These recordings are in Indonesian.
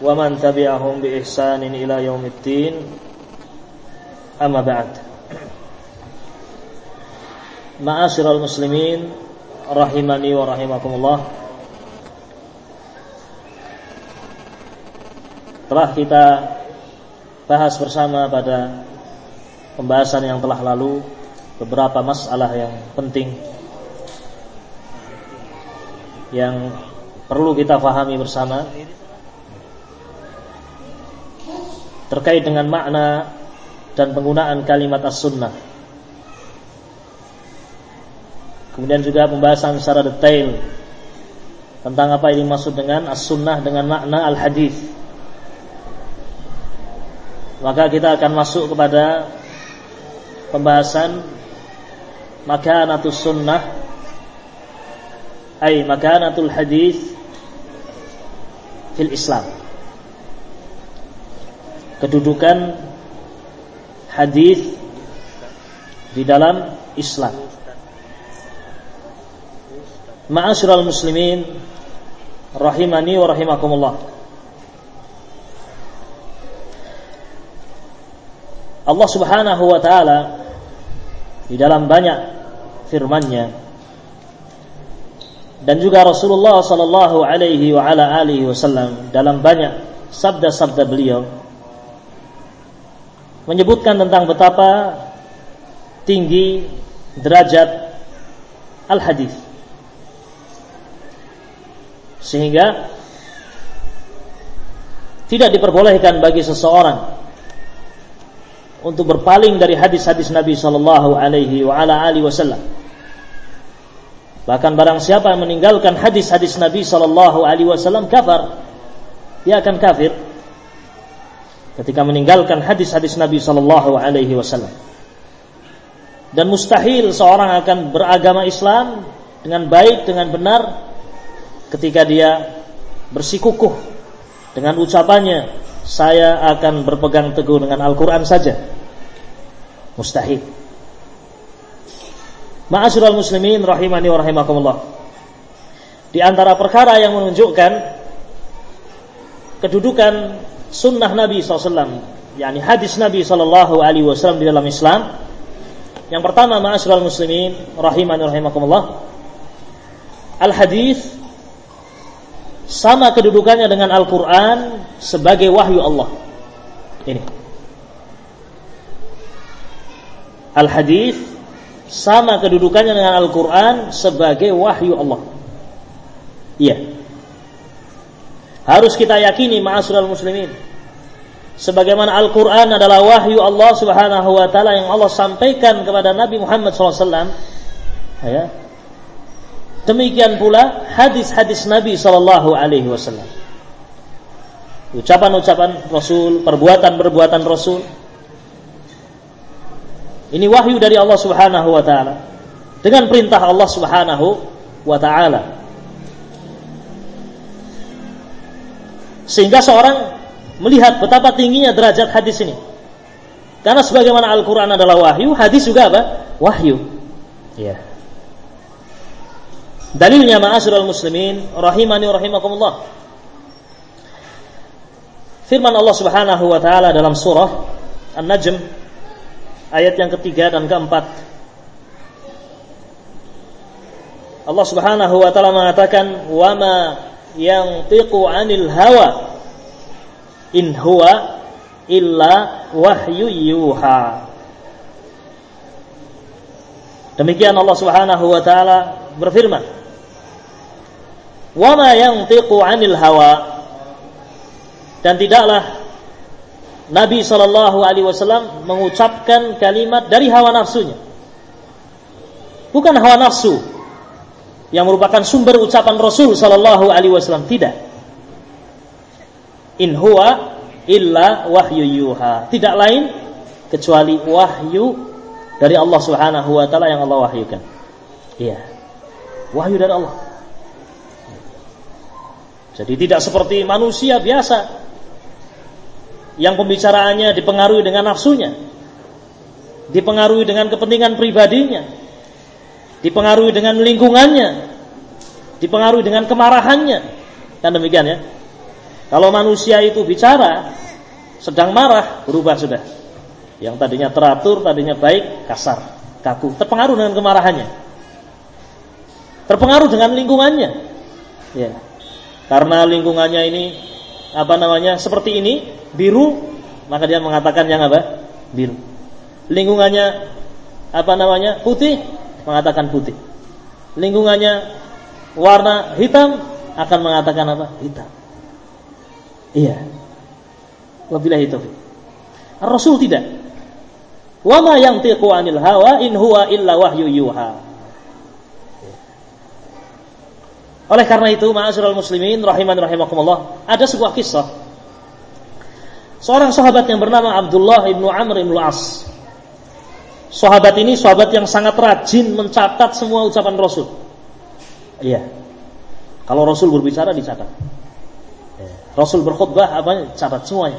wa man tabi'ahum bi ihsanin ila yaumiddin. Amma ba'd. Ma'asyiral muslimin rahimani wa rahimakumullah. Telah kita bahas bersama pada pembahasan yang telah lalu beberapa masalah yang penting yang perlu kita fahami bersama terkait dengan makna dan penggunaan kalimat as-sunnah. Kemudian juga pembahasan secara detail tentang apa yang dimaksud dengan as-sunnah dengan makna al-hadis. Maka kita akan masuk kepada pembahasan makanatus sunnah ay makanatul hadis fil Islam kedudukan hadis di dalam Islam. Ma'asyiral muslimin rahimani wa rahimakumullah. Allah Subhanahu wa taala di dalam banyak firman-Nya dan juga Rasulullah sallallahu alaihi wa ala alihi wasallam dalam banyak sabda-sabda beliau menyebutkan tentang betapa tinggi derajat al-hadis. Sehingga tidak diperbolehkan bagi seseorang untuk berpaling dari hadis-hadis Nabi sallallahu alaihi wasallam. Bahkan barang siapa yang meninggalkan hadis-hadis Nabi sallallahu alaihi wasallam kafir. Dia akan kafir ketika meninggalkan hadis-hadis Nabi Shallallahu Alaihi Wasallam. Dan mustahil seorang akan beragama Islam dengan baik dengan benar ketika dia bersikukuh dengan ucapannya saya akan berpegang teguh dengan Al-Quran saja. Mustahil. Ma'asyiral muslimin rahimani wa rahimakumullah. Di antara perkara yang menunjukkan kedudukan sunnah Nabi SAW yakni hadis Nabi Sallallahu Alaihi Wasallam di dalam Islam. Yang pertama ma'asyiral muslimin rahimani rahimakumullah. Al hadis sama kedudukannya dengan Al-Quran sebagai wahyu Allah. Ini. Al hadis sama kedudukannya dengan Al-Quran sebagai wahyu Allah. Iya harus kita yakini ma'asyiral muslimin. Sebagaimana Al-Qur'an adalah wahyu Allah Subhanahu wa taala yang Allah sampaikan kepada Nabi Muhammad SAW. Ya. Demikian pula hadis-hadis Nabi sallallahu alaihi wasallam. Ucapan-ucapan Rasul, perbuatan-perbuatan Rasul. Ini wahyu dari Allah Subhanahu wa taala dengan perintah Allah Subhanahu wa taala. Sehingga seorang melihat betapa tingginya derajat hadis ini. Karena sebagaimana Al-Quran adalah wahyu, hadis juga apa? Wahyu. Ya. Dalilnya ma'asyiral muslimin rahimani rahimakumullah. Firman Allah Subhanahu wa taala dalam surah An-Najm ayat yang ketiga dan keempat. Allah Subhanahu wa taala mengatakan, "Wa ma yantiqu 'anil hawa. In huwa illa wahyu yuha. Demikian Allah Subhanahu wa taala berfirman, "Wa ma yantiqu 'anil hawa" Dan tidaklah Nabi Shallallahu Alaihi Wasallam mengucapkan kalimat dari hawa nafsunya, bukan hawa nafsu yang merupakan sumber ucapan Rasul Shallallahu Alaihi Wasallam tidak. In huwa illa wahyu yuha. Tidak lain kecuali wahyu dari Allah Subhanahu wa taala yang Allah wahyukan. Iya. Wahyu dari Allah. Jadi tidak seperti manusia biasa yang pembicaraannya dipengaruhi dengan nafsunya, dipengaruhi dengan kepentingan pribadinya, dipengaruhi dengan lingkungannya, dipengaruhi dengan kemarahannya, dan demikian ya. Kalau manusia itu bicara sedang marah, berubah sudah. Yang tadinya teratur, tadinya baik, kasar, kaku, terpengaruh dengan kemarahannya. Terpengaruh dengan lingkungannya. Ya. Karena lingkungannya ini apa namanya? seperti ini, biru, maka dia mengatakan yang apa? Biru. Lingkungannya apa namanya? Putih, mengatakan putih. Lingkungannya warna hitam akan mengatakan apa? Hitam. Iya. Wabillahi taufik. Rasul tidak. Wa ma yantiqu 'anil hawa in huwa illa wahyu yuha. Oleh karena itu, ma'asyiral muslimin rahiman rahimakumullah, ada sebuah kisah Seorang sahabat yang bernama Abdullah ibnu Amr ibnu As. Sahabat ini sahabat yang sangat rajin mencatat semua ucapan Rasul. Iya. Kalau Rasul berbicara dicatat. Iya. Rasul berkhutbah apa catat semuanya.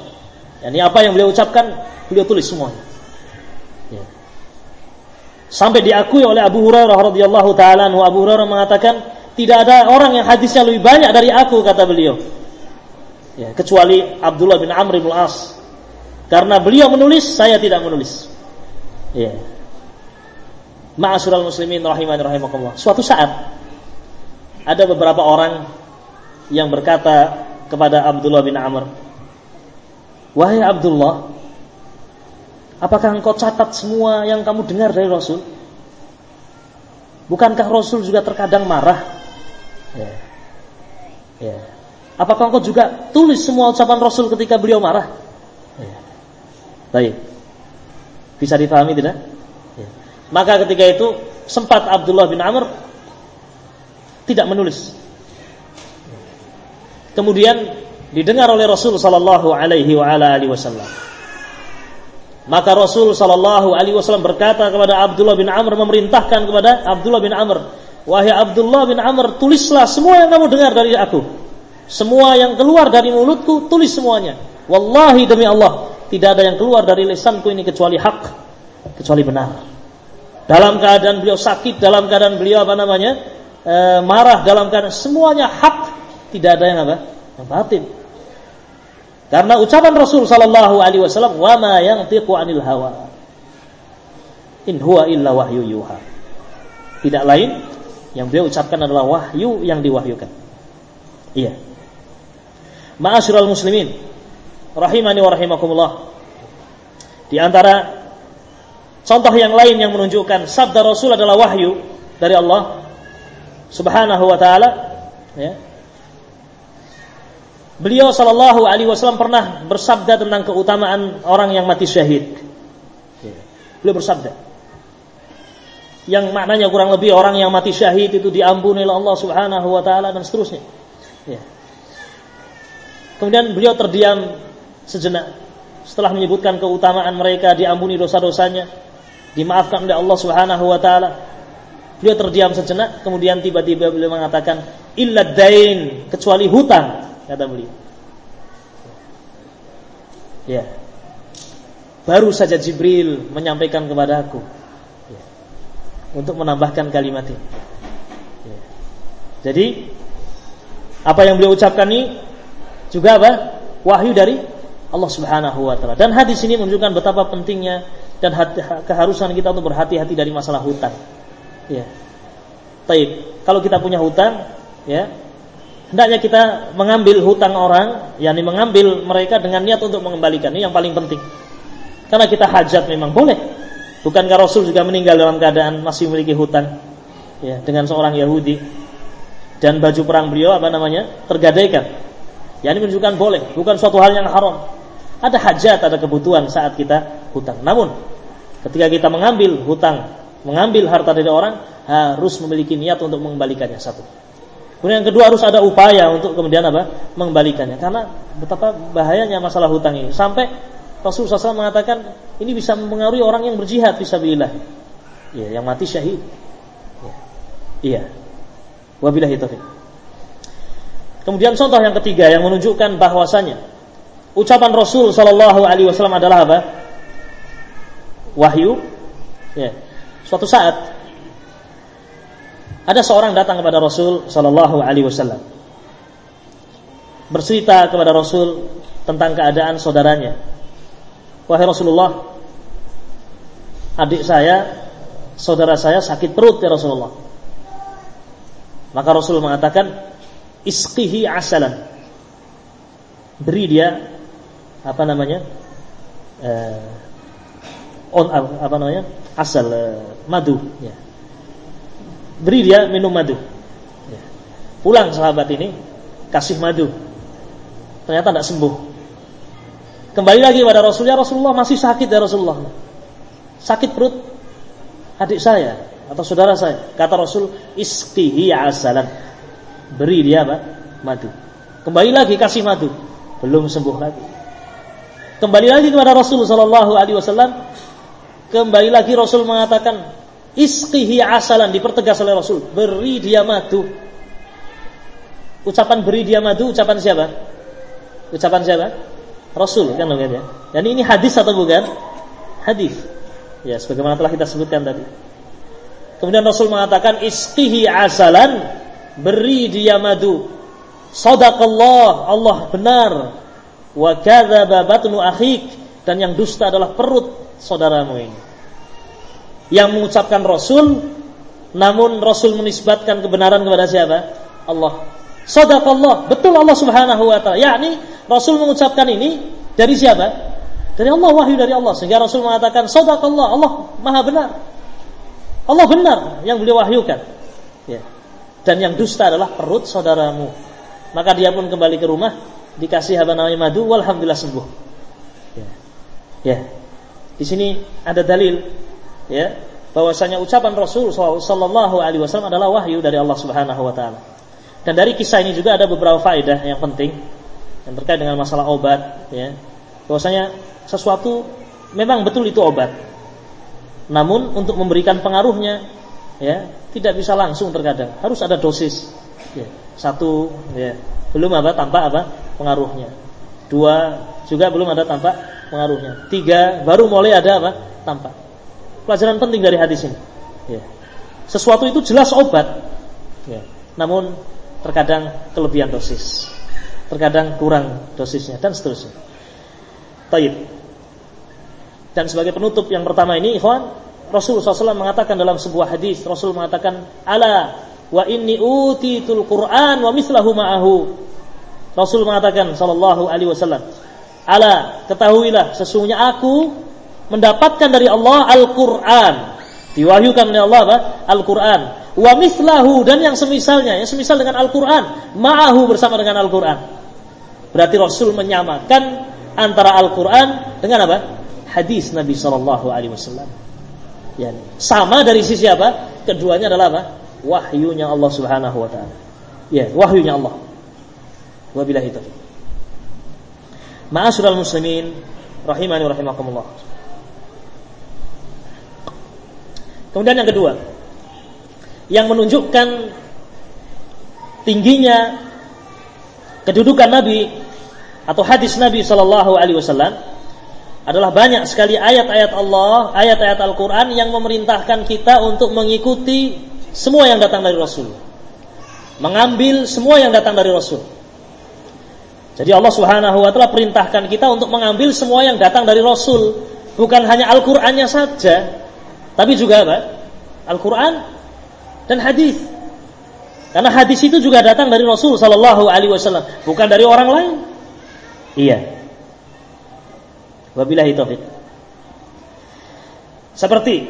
Yani apa yang beliau ucapkan beliau tulis semuanya. Ya. Sampai diakui oleh Abu Hurairah radhiyallahu taala Abu Hurairah mengatakan tidak ada orang yang hadisnya lebih banyak dari aku kata beliau ya, kecuali Abdullah bin Amr bin As karena beliau menulis saya tidak menulis ya Ma'asyiral muslimin rahimani rahimakumullah suatu saat ada beberapa orang yang berkata kepada Abdullah bin Amr wahai Abdullah apakah engkau catat semua yang kamu dengar dari Rasul bukankah Rasul juga terkadang marah ya ya Apakah engkau juga tulis semua ucapan Rasul ketika beliau marah? Ya. Baik. Bisa dipahami tidak? Ya. Maka ketika itu sempat Abdullah bin Amr tidak menulis. Kemudian didengar oleh Rasul sallallahu alaihi wa ala alihi wasallam. Maka Rasul sallallahu alaihi wasallam berkata kepada Abdullah bin Amr memerintahkan kepada Abdullah bin Amr, "Wahai Abdullah bin Amr, tulislah semua yang kamu dengar dari aku." Semua yang keluar dari mulutku tulis semuanya. Wallahi demi Allah, tidak ada yang keluar dari lisanku ini kecuali hak, kecuali benar. Dalam keadaan beliau sakit, dalam keadaan beliau apa namanya? E, marah, dalam keadaan semuanya hak, tidak ada yang apa? Yang batin. Karena ucapan Rasul sallallahu alaihi wasallam, "Wa ma yantiqu 'anil hawa." In huwa illa wahyu yuha. Tidak lain yang beliau ucapkan adalah wahyu yang diwahyukan. Iya. Ma'asyiral muslimin rahimani wa rahimakumullah. Di antara contoh yang lain yang menunjukkan sabda Rasul adalah wahyu dari Allah Subhanahu wa taala ya. Beliau sallallahu alaihi wasallam pernah bersabda tentang keutamaan orang yang mati syahid. Ya. Beliau bersabda yang maknanya kurang lebih orang yang mati syahid itu diampuni oleh Allah Subhanahu wa taala dan seterusnya. Ya. Kemudian beliau terdiam sejenak setelah menyebutkan keutamaan mereka diampuni dosa-dosanya, dimaafkan oleh Allah Subhanahu wa taala. Beliau terdiam sejenak, kemudian tiba-tiba beliau mengatakan, "Illa dain," kecuali hutang, kata beliau. Ya. Baru saja Jibril menyampaikan kepada aku ya, untuk menambahkan kalimat ini. Ya. Jadi apa yang beliau ucapkan ini juga apa? Wahyu dari Allah Subhanahu wa taala. Dan hadis ini menunjukkan betapa pentingnya dan keharusan kita untuk berhati-hati dari masalah hutang. Ya. Baik, kalau kita punya hutang, ya. hendaknya kita mengambil hutang orang, yakni mengambil mereka dengan niat untuk mengembalikan. Ini yang paling penting. Karena kita hajat memang boleh. Bukankah Rasul juga meninggal dalam keadaan masih memiliki hutang ya, dengan seorang Yahudi dan baju perang beliau apa namanya tergadaikan. Ya ini menunjukkan boleh, bukan suatu hal yang haram. Ada hajat, ada kebutuhan saat kita hutang. Namun ketika kita mengambil hutang, mengambil harta dari orang harus memiliki niat untuk mengembalikannya satu. Kemudian yang kedua harus ada upaya untuk kemudian apa? Mengembalikannya. Karena betapa bahayanya masalah hutang ini. Sampai Rasulullah SAW mengatakan ini bisa mempengaruhi orang yang berjihad fisabilillah. Ya, yang mati syahid. Ya. Iya. Wabillahi taufik. Kemudian contoh yang ketiga yang menunjukkan bahwasanya ucapan Rasul Shallallahu Alaihi Wasallam adalah apa? Wahyu. Ya. Suatu saat ada seorang datang kepada Rasul Shallallahu Alaihi Wasallam bercerita kepada Rasul tentang keadaan saudaranya. Wahai Rasulullah, adik saya, saudara saya sakit perut ya Rasulullah. Maka Rasul mengatakan, isqihi asalan. Beri dia apa namanya? Uh, on apa namanya? Asal uh, madu ya. beri dia minum madu. Ya. pulang sahabat ini kasih madu. Ternyata tidak sembuh. Kembali lagi pada Rasulullah Rasulullah masih sakit ya Rasulullah? Sakit perut adik saya atau saudara saya. Kata Rasul istihi asalan. Beri dia apa madu. Kembali lagi kasih madu. Belum sembuh lagi Kembali lagi kepada Rasul sallallahu alaihi wasallam. Kembali lagi Rasul mengatakan isqihi asalan dipertegas oleh Rasul, beri dia madu. Ucapan beri dia madu ucapan siapa? Ucapan siapa? Rasul kan bukan ya? Dan ini hadis atau bukan? Hadis. Ya, sebagaimana telah kita sebutkan tadi. Kemudian Rasul mengatakan isqihi asalan, beri dia madu. Sadaqallah, Allah benar wa kadzaba batnu akhik dan yang dusta adalah perut saudaramu ini. Yang mengucapkan Rasul namun Rasul menisbatkan kebenaran kepada siapa? Allah. Sadaqallah, betul Allah Subhanahu wa taala. Yakni Rasul mengucapkan ini dari siapa? Dari Allah wahyu dari Allah sehingga Rasul mengatakan sadaqallah, Allah Maha benar. Allah benar yang beliau wahyukan. Ya. Dan yang dusta adalah perut saudaramu. Maka dia pun kembali ke rumah dikasih apa namanya madu, walhamdulillah sembuh. Ya. ya. Di sini ada dalil ya bahwasanya ucapan Rasul sallallahu alaihi wasallam adalah wahyu dari Allah Subhanahu wa taala. Dan dari kisah ini juga ada beberapa faedah yang penting yang terkait dengan masalah obat ya. Bahwasanya sesuatu memang betul itu obat. Namun untuk memberikan pengaruhnya ya tidak bisa langsung terkadang, harus ada dosis. Ya. Satu ya, belum apa tanpa apa pengaruhnya. Dua juga belum ada tampak pengaruhnya. Tiga baru mulai ada apa? Tampak. Pelajaran penting dari hadis ini. Ya. Sesuatu itu jelas obat. Ya. Namun terkadang kelebihan dosis. Terkadang kurang dosisnya dan seterusnya. Taib. Dan sebagai penutup yang pertama ini, ikhwan, Rasulullah SAW mengatakan dalam sebuah hadis, Rasul mengatakan, "Ala wa inni utitul Qur'an wa mislahu ma'ahu." Rasul mengatakan sallallahu alaihi wasallam, "Ala, ketahuilah sesungguhnya aku mendapatkan dari Allah Al-Qur'an." Diwahyukan oleh Allah apa? Al-Qur'an. Wa mislahu dan yang semisalnya, yang semisal dengan Al-Qur'an, ma'ahu bersama dengan Al-Qur'an. Berarti Rasul menyamakan antara Al-Qur'an dengan apa? Hadis Nabi sallallahu alaihi wasallam. Yani, sama dari sisi apa? Keduanya adalah apa? Wahyunya Allah Subhanahu wa taala. Ya, wahyunya Allah. Wabillahi taufiq. Ma'asyiral muslimin rahimani rahimakumullah. Kemudian yang kedua, yang menunjukkan tingginya kedudukan Nabi atau hadis Nabi Shallallahu Alaihi Wasallam adalah banyak sekali ayat-ayat Allah, ayat-ayat Al-Quran yang memerintahkan kita untuk mengikuti semua yang datang dari Rasul, mengambil semua yang datang dari Rasul. Jadi Allah Subhanahu wa taala perintahkan kita untuk mengambil semua yang datang dari Rasul, bukan hanya Al-Qur'annya saja, tapi juga apa? Al-Qur'an dan hadis. Karena hadis itu juga datang dari Rasul sallallahu alaihi wasallam, bukan dari orang lain. Iya. Wabillahi taufik. Seperti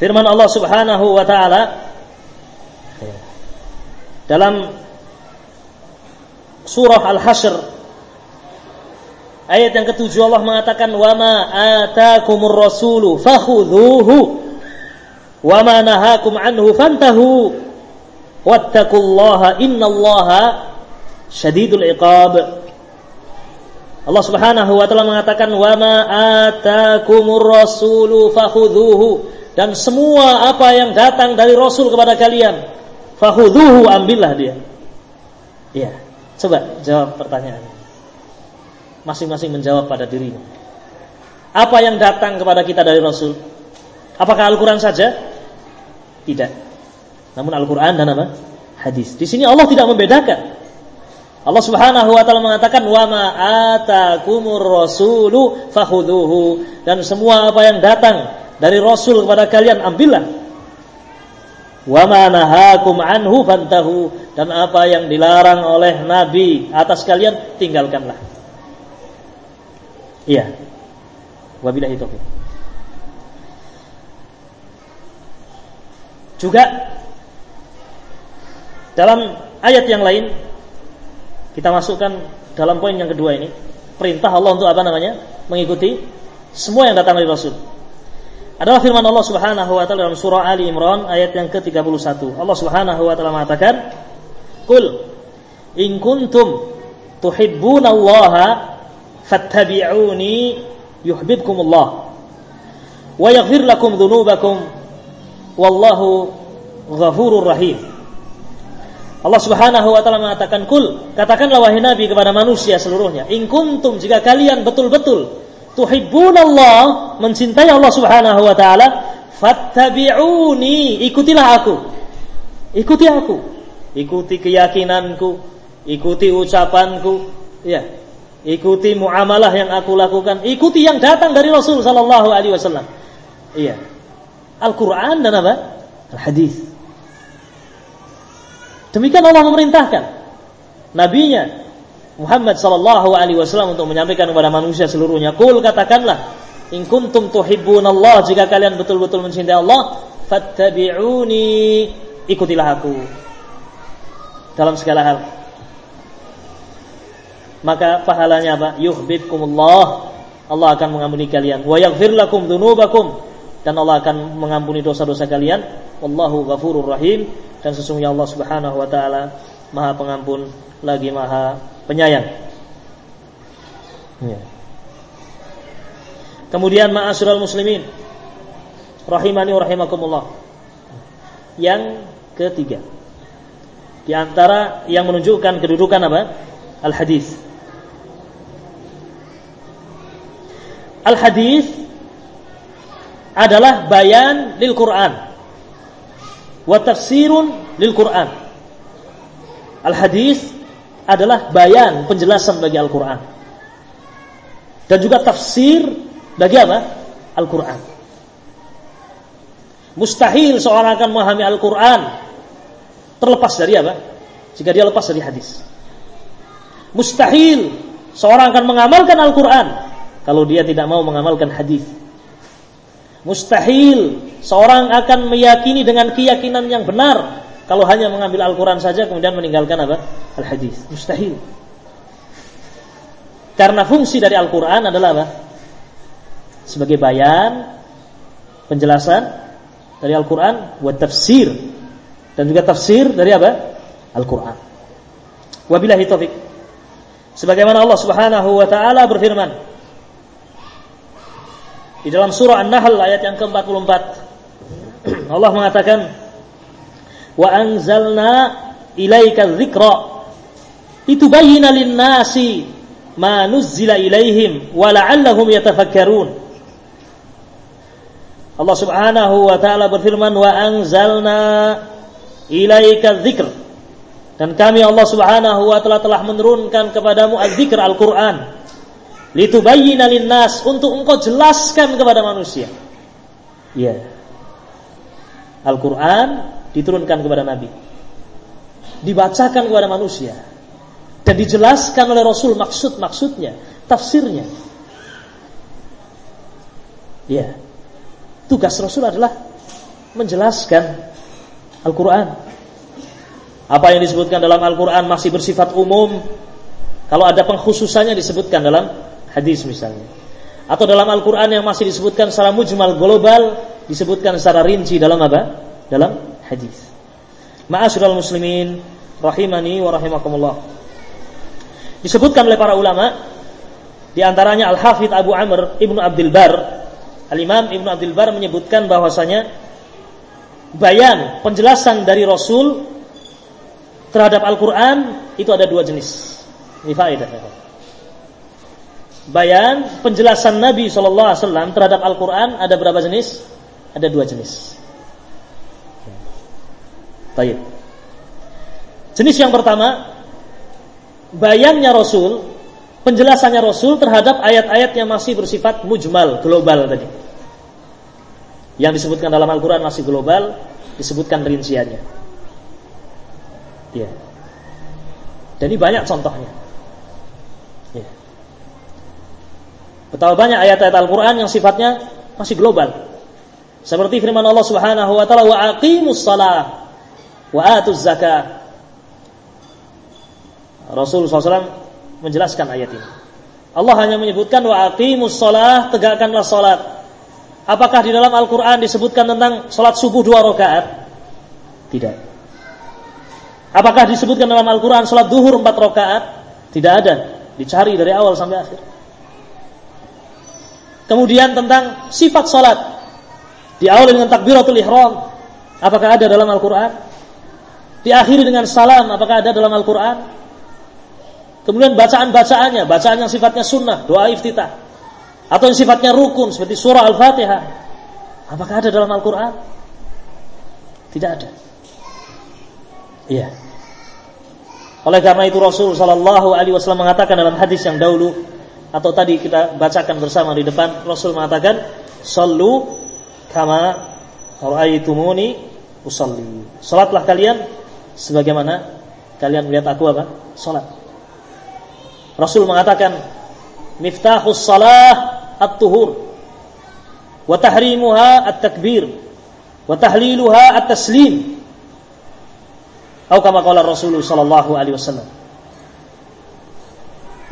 firman Allah Subhanahu wa taala dalam surah Al-Hasyr ayat yang ketujuh Allah mengatakan wa ma atakumur rasulu fakhudhuhu wa ma nahakum anhu fantahu. Wattaqullaha innallaha syadidul iqab. Allah Subhanahu wa taala mengatakan wa ma atakumur rasulu fakhudhuhu dan semua apa yang datang dari rasul kepada kalian fakhudhuhu ambillah dia. Iya coba jawab pertanyaan masing-masing menjawab pada dirinya apa yang datang kepada kita dari rasul apakah Al-Qur'an saja tidak namun Al-Qur'an dan apa? Hadis. Di sini Allah tidak membedakan. Allah Subhanahu wa taala mengatakan wa ma atakumur rasulu fakhudhuhu dan semua apa yang datang dari rasul kepada kalian ambillah. Wa ma nahakum anhu fantahu dan apa yang dilarang oleh nabi atas kalian tinggalkanlah. Iya. Wabillahi taufiq. Juga dalam ayat yang lain kita masukkan dalam poin yang kedua ini perintah Allah untuk apa namanya? mengikuti semua yang datang dari Rasul. Adalah firman Allah Subhanahu wa taala dalam surah Ali Imran ayat yang ke-31. Allah Subhanahu wa taala mengatakan, "Qul in kuntum tuhibbunallaha fattabi'uni yuhibbukumullah wa yaghfir lakum dhunubakum wallahu ghafurur rahim." Allah Subhanahu wa taala mengatakan kul katakanlah wahai nabi kepada manusia seluruhnya in kuntum jika kalian betul-betul tuhibbunallah mencintai Allah Subhanahu wa taala fattabi'uni ikutilah aku ikuti aku ikuti keyakinanku ikuti ucapanku ya. Ikuti muamalah yang aku lakukan ikuti yang datang dari Rasul sallallahu alaihi wasallam. Iya. Al-Qur'an dan apa? Al-hadis. Demikian Allah memerintahkan nabinya Muhammad sallallahu alaihi wasallam untuk menyampaikan kepada manusia seluruhnya, "Qul katakanlah, in kuntum tuhibbunallah, jika kalian betul-betul mencintai Allah, fattabi'uni, ikutilah aku." Dalam segala hal. Maka pahalanya apa? Yuhibbukumullah. Allah akan mengampuni kalian. Wa yaghfir lakum dzunubakum dan Allah akan mengampuni dosa-dosa kalian. Wallahu ghafurur rahim dan sesungguhnya Allah Subhanahu wa taala Maha Pengampun lagi Maha Penyayang. Ya. Kemudian ma'asyiral muslimin rahimani wa rahimakumullah. Yang ketiga di antara yang menunjukkan kedudukan apa? Al-hadis. Al-hadis adalah bayan lil Quran wa tafsirun lil Quran. Al hadis adalah bayan penjelasan bagi Al Quran dan juga tafsir bagi apa? Al Quran. Mustahil seorang akan memahami Al Quran terlepas dari apa? Jika dia lepas dari hadis. Mustahil seorang akan mengamalkan Al Quran kalau dia tidak mau mengamalkan hadis. Mustahil seorang akan meyakini dengan keyakinan yang benar kalau hanya mengambil Al-Quran saja kemudian meninggalkan apa? Al-Hadis. Mustahil. Karena fungsi dari Al-Quran adalah apa? Sebagai bayan, penjelasan dari Al-Quran, buat tafsir dan juga tafsir dari apa? Al-Quran. Wabillahi taufik. Sebagaimana Allah Subhanahu wa taala berfirman, di dalam surah An-Nahl ayat yang ke-44 Allah mengatakan wa anzalna ilaika dzikra litubayyana lin-nasi ma nuzzila ilaihim wa la'allahum yatafakkarun Allah Subhanahu wa taala berfirman wa anzalna ilaika dzikr dan kami Allah Subhanahu wa taala telah menurunkan kepadamu az-dzikr Al-Qur'an litubayyana linnas untuk engkau jelaskan kepada manusia. Ya. Al-Qur'an diturunkan kepada Nabi. Dibacakan kepada manusia dan dijelaskan oleh Rasul maksud-maksudnya, tafsirnya. Ya. Tugas Rasul adalah menjelaskan Al-Qur'an. Apa yang disebutkan dalam Al-Qur'an masih bersifat umum. Kalau ada pengkhususannya disebutkan dalam hadis misalnya. Atau dalam Al-Qur'an yang masih disebutkan secara mujmal global disebutkan secara rinci dalam apa? Dalam hadis. Ma'asyiral muslimin rahimani wa rahimakumullah. Disebutkan oleh para ulama di antaranya Al-Hafidz Abu Amr Ibnu Abdul Bar Al-Imam Ibnu Abdul Bar menyebutkan bahwasanya bayan penjelasan dari Rasul terhadap Al-Qur'an itu ada dua jenis. Ini faedah. Bayan penjelasan Nabi wasallam terhadap Al-Qur'an ada berapa jenis? Ada dua jenis. Baik. Jenis yang pertama bayannya Rasul, penjelasannya Rasul terhadap ayat-ayat yang masih bersifat mujmal, global tadi. Yang disebutkan dalam Al-Quran masih global, disebutkan rinciannya. Ya. Dan ini banyak contohnya. Ya. Betapa banyak ayat-ayat Al-Quran yang sifatnya masih global. Seperti firman Allah Subhanahu wa taala wa aqimus shalah wa atuz zakah Rasul SAW menjelaskan ayat ini. Allah hanya menyebutkan wa aqimus shalah, tegakkanlah salat. Apakah di dalam Al-Qur'an disebutkan tentang salat subuh dua rakaat? Tidak. Apakah disebutkan dalam Al-Qur'an salat duhur empat rakaat? Tidak ada. Dicari dari awal sampai akhir. Kemudian tentang sifat salat. Diawali dengan takbiratul ihram. Apakah ada dalam Al-Qur'an? Diakhiri dengan salam, apakah ada dalam Al-Qur'an? Kemudian bacaan-bacaannya, bacaan yang sifatnya sunnah, doa iftitah. Atau yang sifatnya rukun seperti surah Al-Fatihah. Apakah ada dalam Al-Quran? Tidak ada. Iya. Oleh karena itu Rasul Shallallahu Alaihi Wasallam mengatakan dalam hadis yang dahulu atau tadi kita bacakan bersama di depan Rasul mengatakan, "Sallu kama raaitumuni usalli." Salatlah kalian sebagaimana kalian melihat aku apa? Salat. Rasul mengatakan miftahus salah at-tuhur wa tahrimuha at-takbir wa tahliluha at-taslim. Atau kama qala Rasul sallallahu alaihi wasallam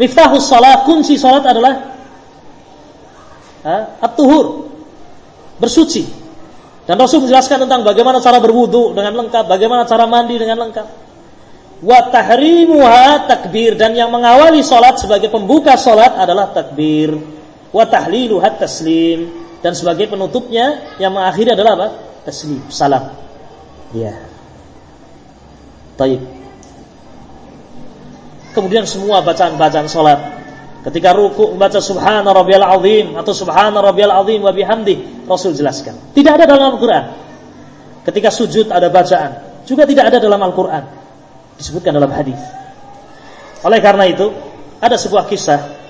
miftahus salah kunci salat adalah at-tuhur bersuci. Dan Rasul menjelaskan tentang bagaimana cara berwudu dengan lengkap, bagaimana cara mandi dengan lengkap. Wa tahrimuha takbir dan yang mengawali salat sebagai pembuka salat adalah takbir wa tahliluha taslim dan sebagai penutupnya yang mengakhiri adalah apa? taslim, salam. Ya. Taib. Kemudian semua bacaan-bacaan salat ketika ruku membaca subhana rabbiyal azim atau subhana rabbiyal azim wa bihamdi Rasul jelaskan. Tidak ada dalam Al-Qur'an. Ketika sujud ada bacaan, juga tidak ada dalam Al-Qur'an disebutkan dalam hadis. Oleh karena itu, ada sebuah kisah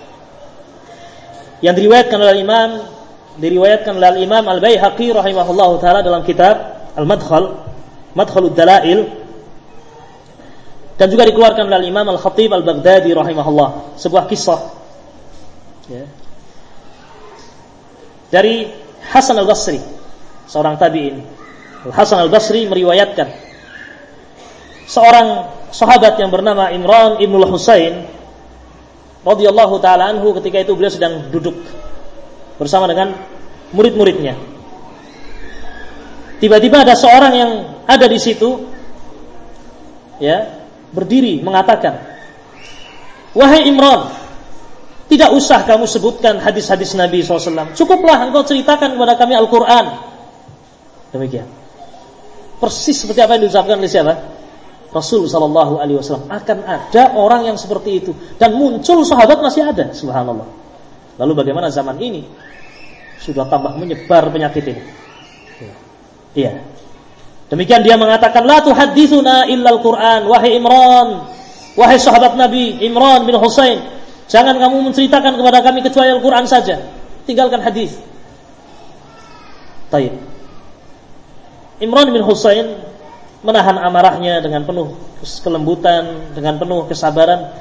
yang diriwayatkan oleh Imam diriwayatkan oleh Imam Al-Baihaqi rahimahullahu taala dalam kitab Al-Madkhal, Madkhalud Dalail dan juga dikeluarkan oleh Imam Al-Khatib Al-Baghdadi rahimahullah, sebuah kisah ya. Dari Hasan Al-Basri, seorang tabi'in. Hasan Al-Basri meriwayatkan seorang sahabat yang bernama Imran Ibnul Husain radhiyallahu taala anhu ketika itu beliau sedang duduk bersama dengan murid-muridnya. Tiba-tiba ada seorang yang ada di situ ya, berdiri mengatakan, "Wahai Imran, tidak usah kamu sebutkan hadis-hadis Nabi SAW. Cukuplah engkau ceritakan kepada kami Al-Quran. Demikian. Persis seperti apa yang diucapkan oleh siapa? Rasul Shallallahu Alaihi Wasallam akan ada orang yang seperti itu dan muncul sahabat masih ada, subhanallah. Lalu bagaimana zaman ini sudah tambah menyebar penyakit ini? Iya. Demikian dia mengatakan la tuhadithuna illal Quran wahai Imran wahai sahabat Nabi Imran bin Husain jangan kamu menceritakan kepada kami kecuali Al-Quran saja tinggalkan hadis. Taib. Imran bin Husain menahan amarahnya dengan penuh kelembutan, dengan penuh kesabaran,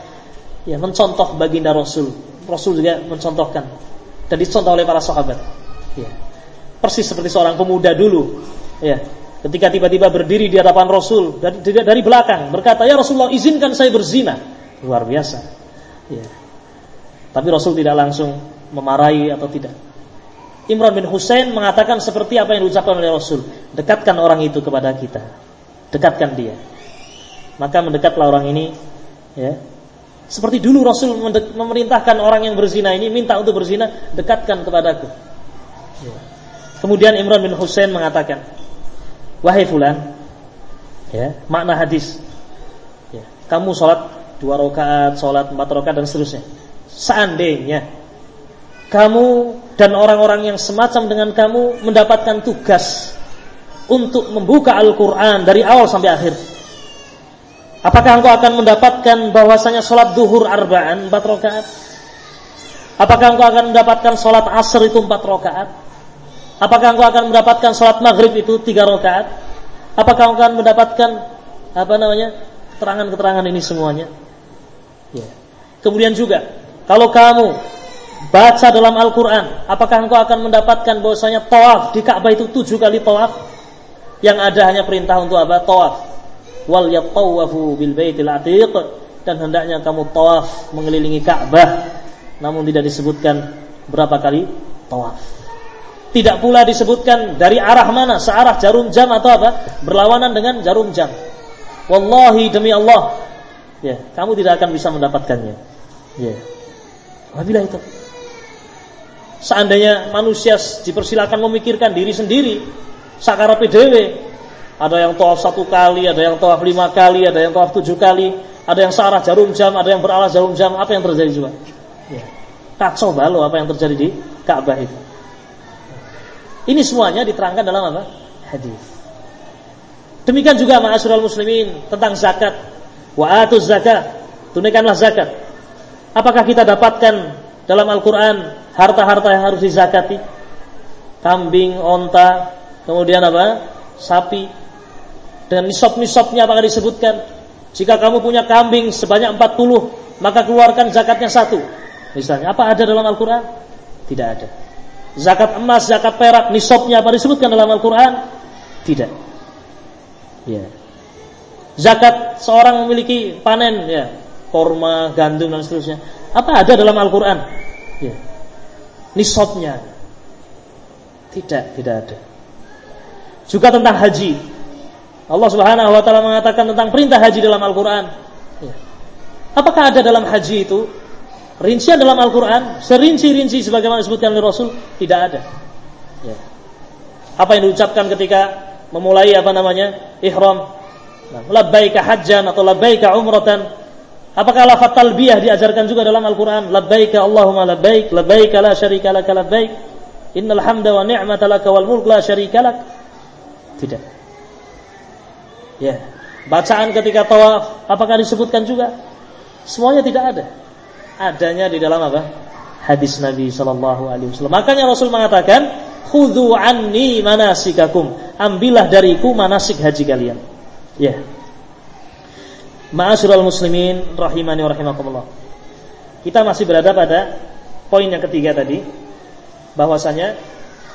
ya mencontoh baginda Rasul. Rasul juga mencontohkan dan dicontoh oleh para sahabat. Ya. Persis seperti seorang pemuda dulu, ya. Ketika tiba-tiba berdiri di hadapan Rasul dari, dari belakang berkata, "Ya Rasulullah, izinkan saya berzina." Luar biasa. Ya. Tapi Rasul tidak langsung memarahi atau tidak. Imran bin Hussein mengatakan seperti apa yang diucapkan oleh Rasul, dekatkan orang itu kepada kita. Dekatkan dia. Maka mendekatlah orang ini ya. Seperti dulu Rasul memerintahkan orang yang berzina ini minta untuk berzina, dekatkan kepadaku. Ya. Kemudian Imran bin Hussein mengatakan, "Wahai fulan, ya, makna hadis. Ya, kamu sholat dua rakaat, sholat empat rakaat dan seterusnya. Seandainya kamu dan orang-orang yang semacam dengan kamu mendapatkan tugas untuk membuka Al-Quran dari awal sampai akhir. Apakah engkau akan mendapatkan bahwasanya sholat duhur arba'an empat rakaat? Apakah engkau akan mendapatkan sholat asr itu empat rakaat? Apakah engkau akan mendapatkan sholat maghrib itu tiga rakaat? Apakah engkau akan mendapatkan apa namanya keterangan-keterangan ini semuanya? Ya. Kemudian juga kalau kamu baca dalam Al-Quran, apakah engkau akan mendapatkan bahwasanya tawaf di Ka'bah itu tujuh kali tawaf? Yang ada hanya perintah untuk apa? Tawaf. Wal yatawafu bil baitil atiq dan hendaknya kamu tawaf mengelilingi Ka'bah. Namun tidak disebutkan berapa kali tawaf. Tidak pula disebutkan dari arah mana, searah jarum jam atau apa? Berlawanan dengan jarum jam. Wallahi demi Allah, ya, kamu tidak akan bisa mendapatkannya. Ya. Apabila itu Seandainya manusia dipersilakan memikirkan diri sendiri, sakara PDW, ada yang tawaf satu kali, ada yang tawaf lima kali, ada yang tawaf tujuh kali, ada yang searah jarum jam, ada yang beralas jarum jam, apa yang terjadi juga? Ya. Kacau balau apa yang terjadi di Ka'bah itu. Ini semuanya diterangkan dalam apa? Hadis. Demikian juga ma'asyiral muslimin tentang zakat. Wa atuz zakat. Tunaikanlah zakat. Apakah kita dapatkan dalam Al-Quran harta-harta yang harus dizakati kambing, onta kemudian apa? sapi dan nisab-nisabnya apakah disebutkan jika kamu punya kambing sebanyak 40 maka keluarkan zakatnya satu misalnya apa ada dalam Al-Quran? tidak ada zakat emas, zakat perak, nisabnya apa disebutkan dalam Al-Quran? tidak ya zakat seorang memiliki panen ya korma, gandum dan seterusnya apa ada dalam Al-Quran? Ya. Nisabnya. Tidak, tidak ada. Juga tentang haji. Allah Subhanahu wa taala mengatakan tentang perintah haji dalam Al-Qur'an. Ya. Apakah ada dalam haji itu rincian dalam Al-Qur'an serinci-rinci sebagaimana disebutkan oleh Rasul? Tidak ada. Ya. Apa yang diucapkan ketika memulai apa namanya? ihram. Nah, labbaika hajjan atau labbaika umratan Apakah lafaz talbiyah diajarkan juga dalam Al-Qur'an? Labbaika Allahumma labbaik, labbaika la syarika laka labbaik. Innal hamda wa ni'mata laka wal mulk la syarika lak. Tidak. Ya. Bacaan ketika tawaf apakah disebutkan juga? Semuanya tidak ada. Adanya di dalam apa? Hadis Nabi sallallahu alaihi wasallam. Makanya Rasul mengatakan, "Khudhu anni manasikakum." Ambillah dariku manasik haji kalian. Ya. Ma'asyiral muslimin rahimani wa rahimakumullah. Kita masih berada pada poin yang ketiga tadi bahwasanya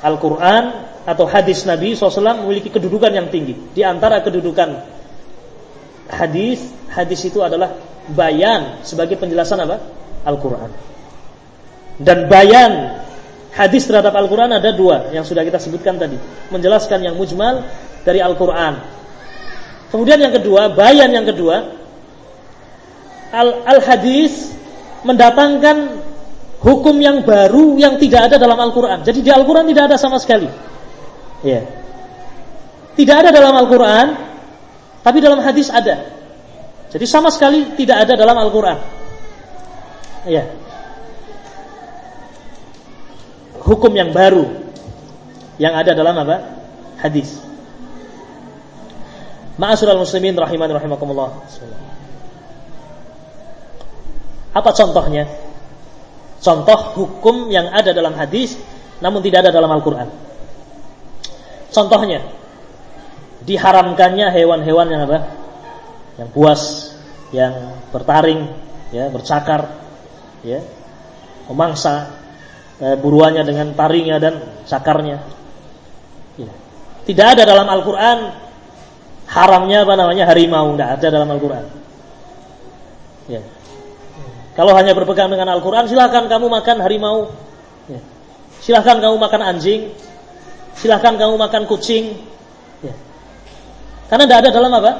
Al-Qur'an atau hadis Nabi SAW memiliki kedudukan yang tinggi. Di antara kedudukan hadis, hadis itu adalah bayan sebagai penjelasan apa? Al-Qur'an. Dan bayan hadis terhadap Al-Qur'an ada dua yang sudah kita sebutkan tadi, menjelaskan yang mujmal dari Al-Qur'an. Kemudian yang kedua, bayan yang kedua al-hadis mendatangkan hukum yang baru yang tidak ada dalam Al-Quran. Jadi di Al-Quran tidak ada sama sekali. Ya. Tidak ada dalam Al-Quran, tapi dalam hadis ada. Jadi sama sekali tidak ada dalam Al-Quran. Ya. Hukum yang baru yang ada dalam apa? Hadis. Ma'asyiral muslimin rahiman rahimakumullah. Apa contohnya? Contoh hukum yang ada dalam hadis namun tidak ada dalam Al-Qur'an. Contohnya diharamkannya hewan-hewan yang apa? Yang buas, yang bertaring, ya, bercakar, ya, memangsa eh, buruannya dengan taringnya dan cakarnya. Ya. Tidak ada dalam Al-Quran haramnya apa namanya harimau, tidak ada dalam Al-Quran. Ya. Kalau hanya berpegang dengan Al-Quran, silahkan kamu makan harimau, ya. silahkan kamu makan anjing, silahkan kamu makan kucing. Ya. Karena tidak ada dalam apa?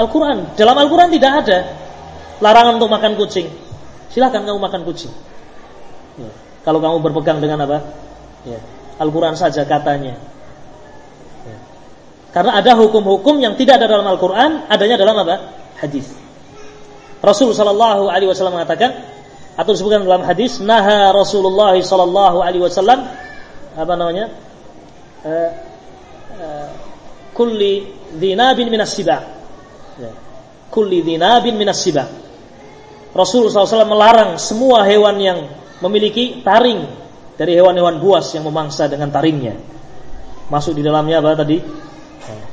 Al-Quran. Dalam Al-Quran tidak ada larangan untuk makan kucing. Silahkan kamu makan kucing. Ya. Kalau kamu berpegang dengan apa? Al-Quran saja katanya. Ya. Karena ada hukum-hukum yang tidak ada dalam Al-Quran, adanya dalam apa? Hadis. Rasul Shallallahu Alaihi Wasallam mengatakan atau disebutkan dalam hadis, Naha Rasulullah Shallallahu Alaihi Wasallam apa namanya? Uh, uh, kulli dhinabin minas siba. Ya. Kulli dhinabin minas siba. Rasul SAW melarang semua hewan yang memiliki taring dari hewan-hewan buas yang memangsa dengan taringnya. Masuk di dalamnya apa tadi?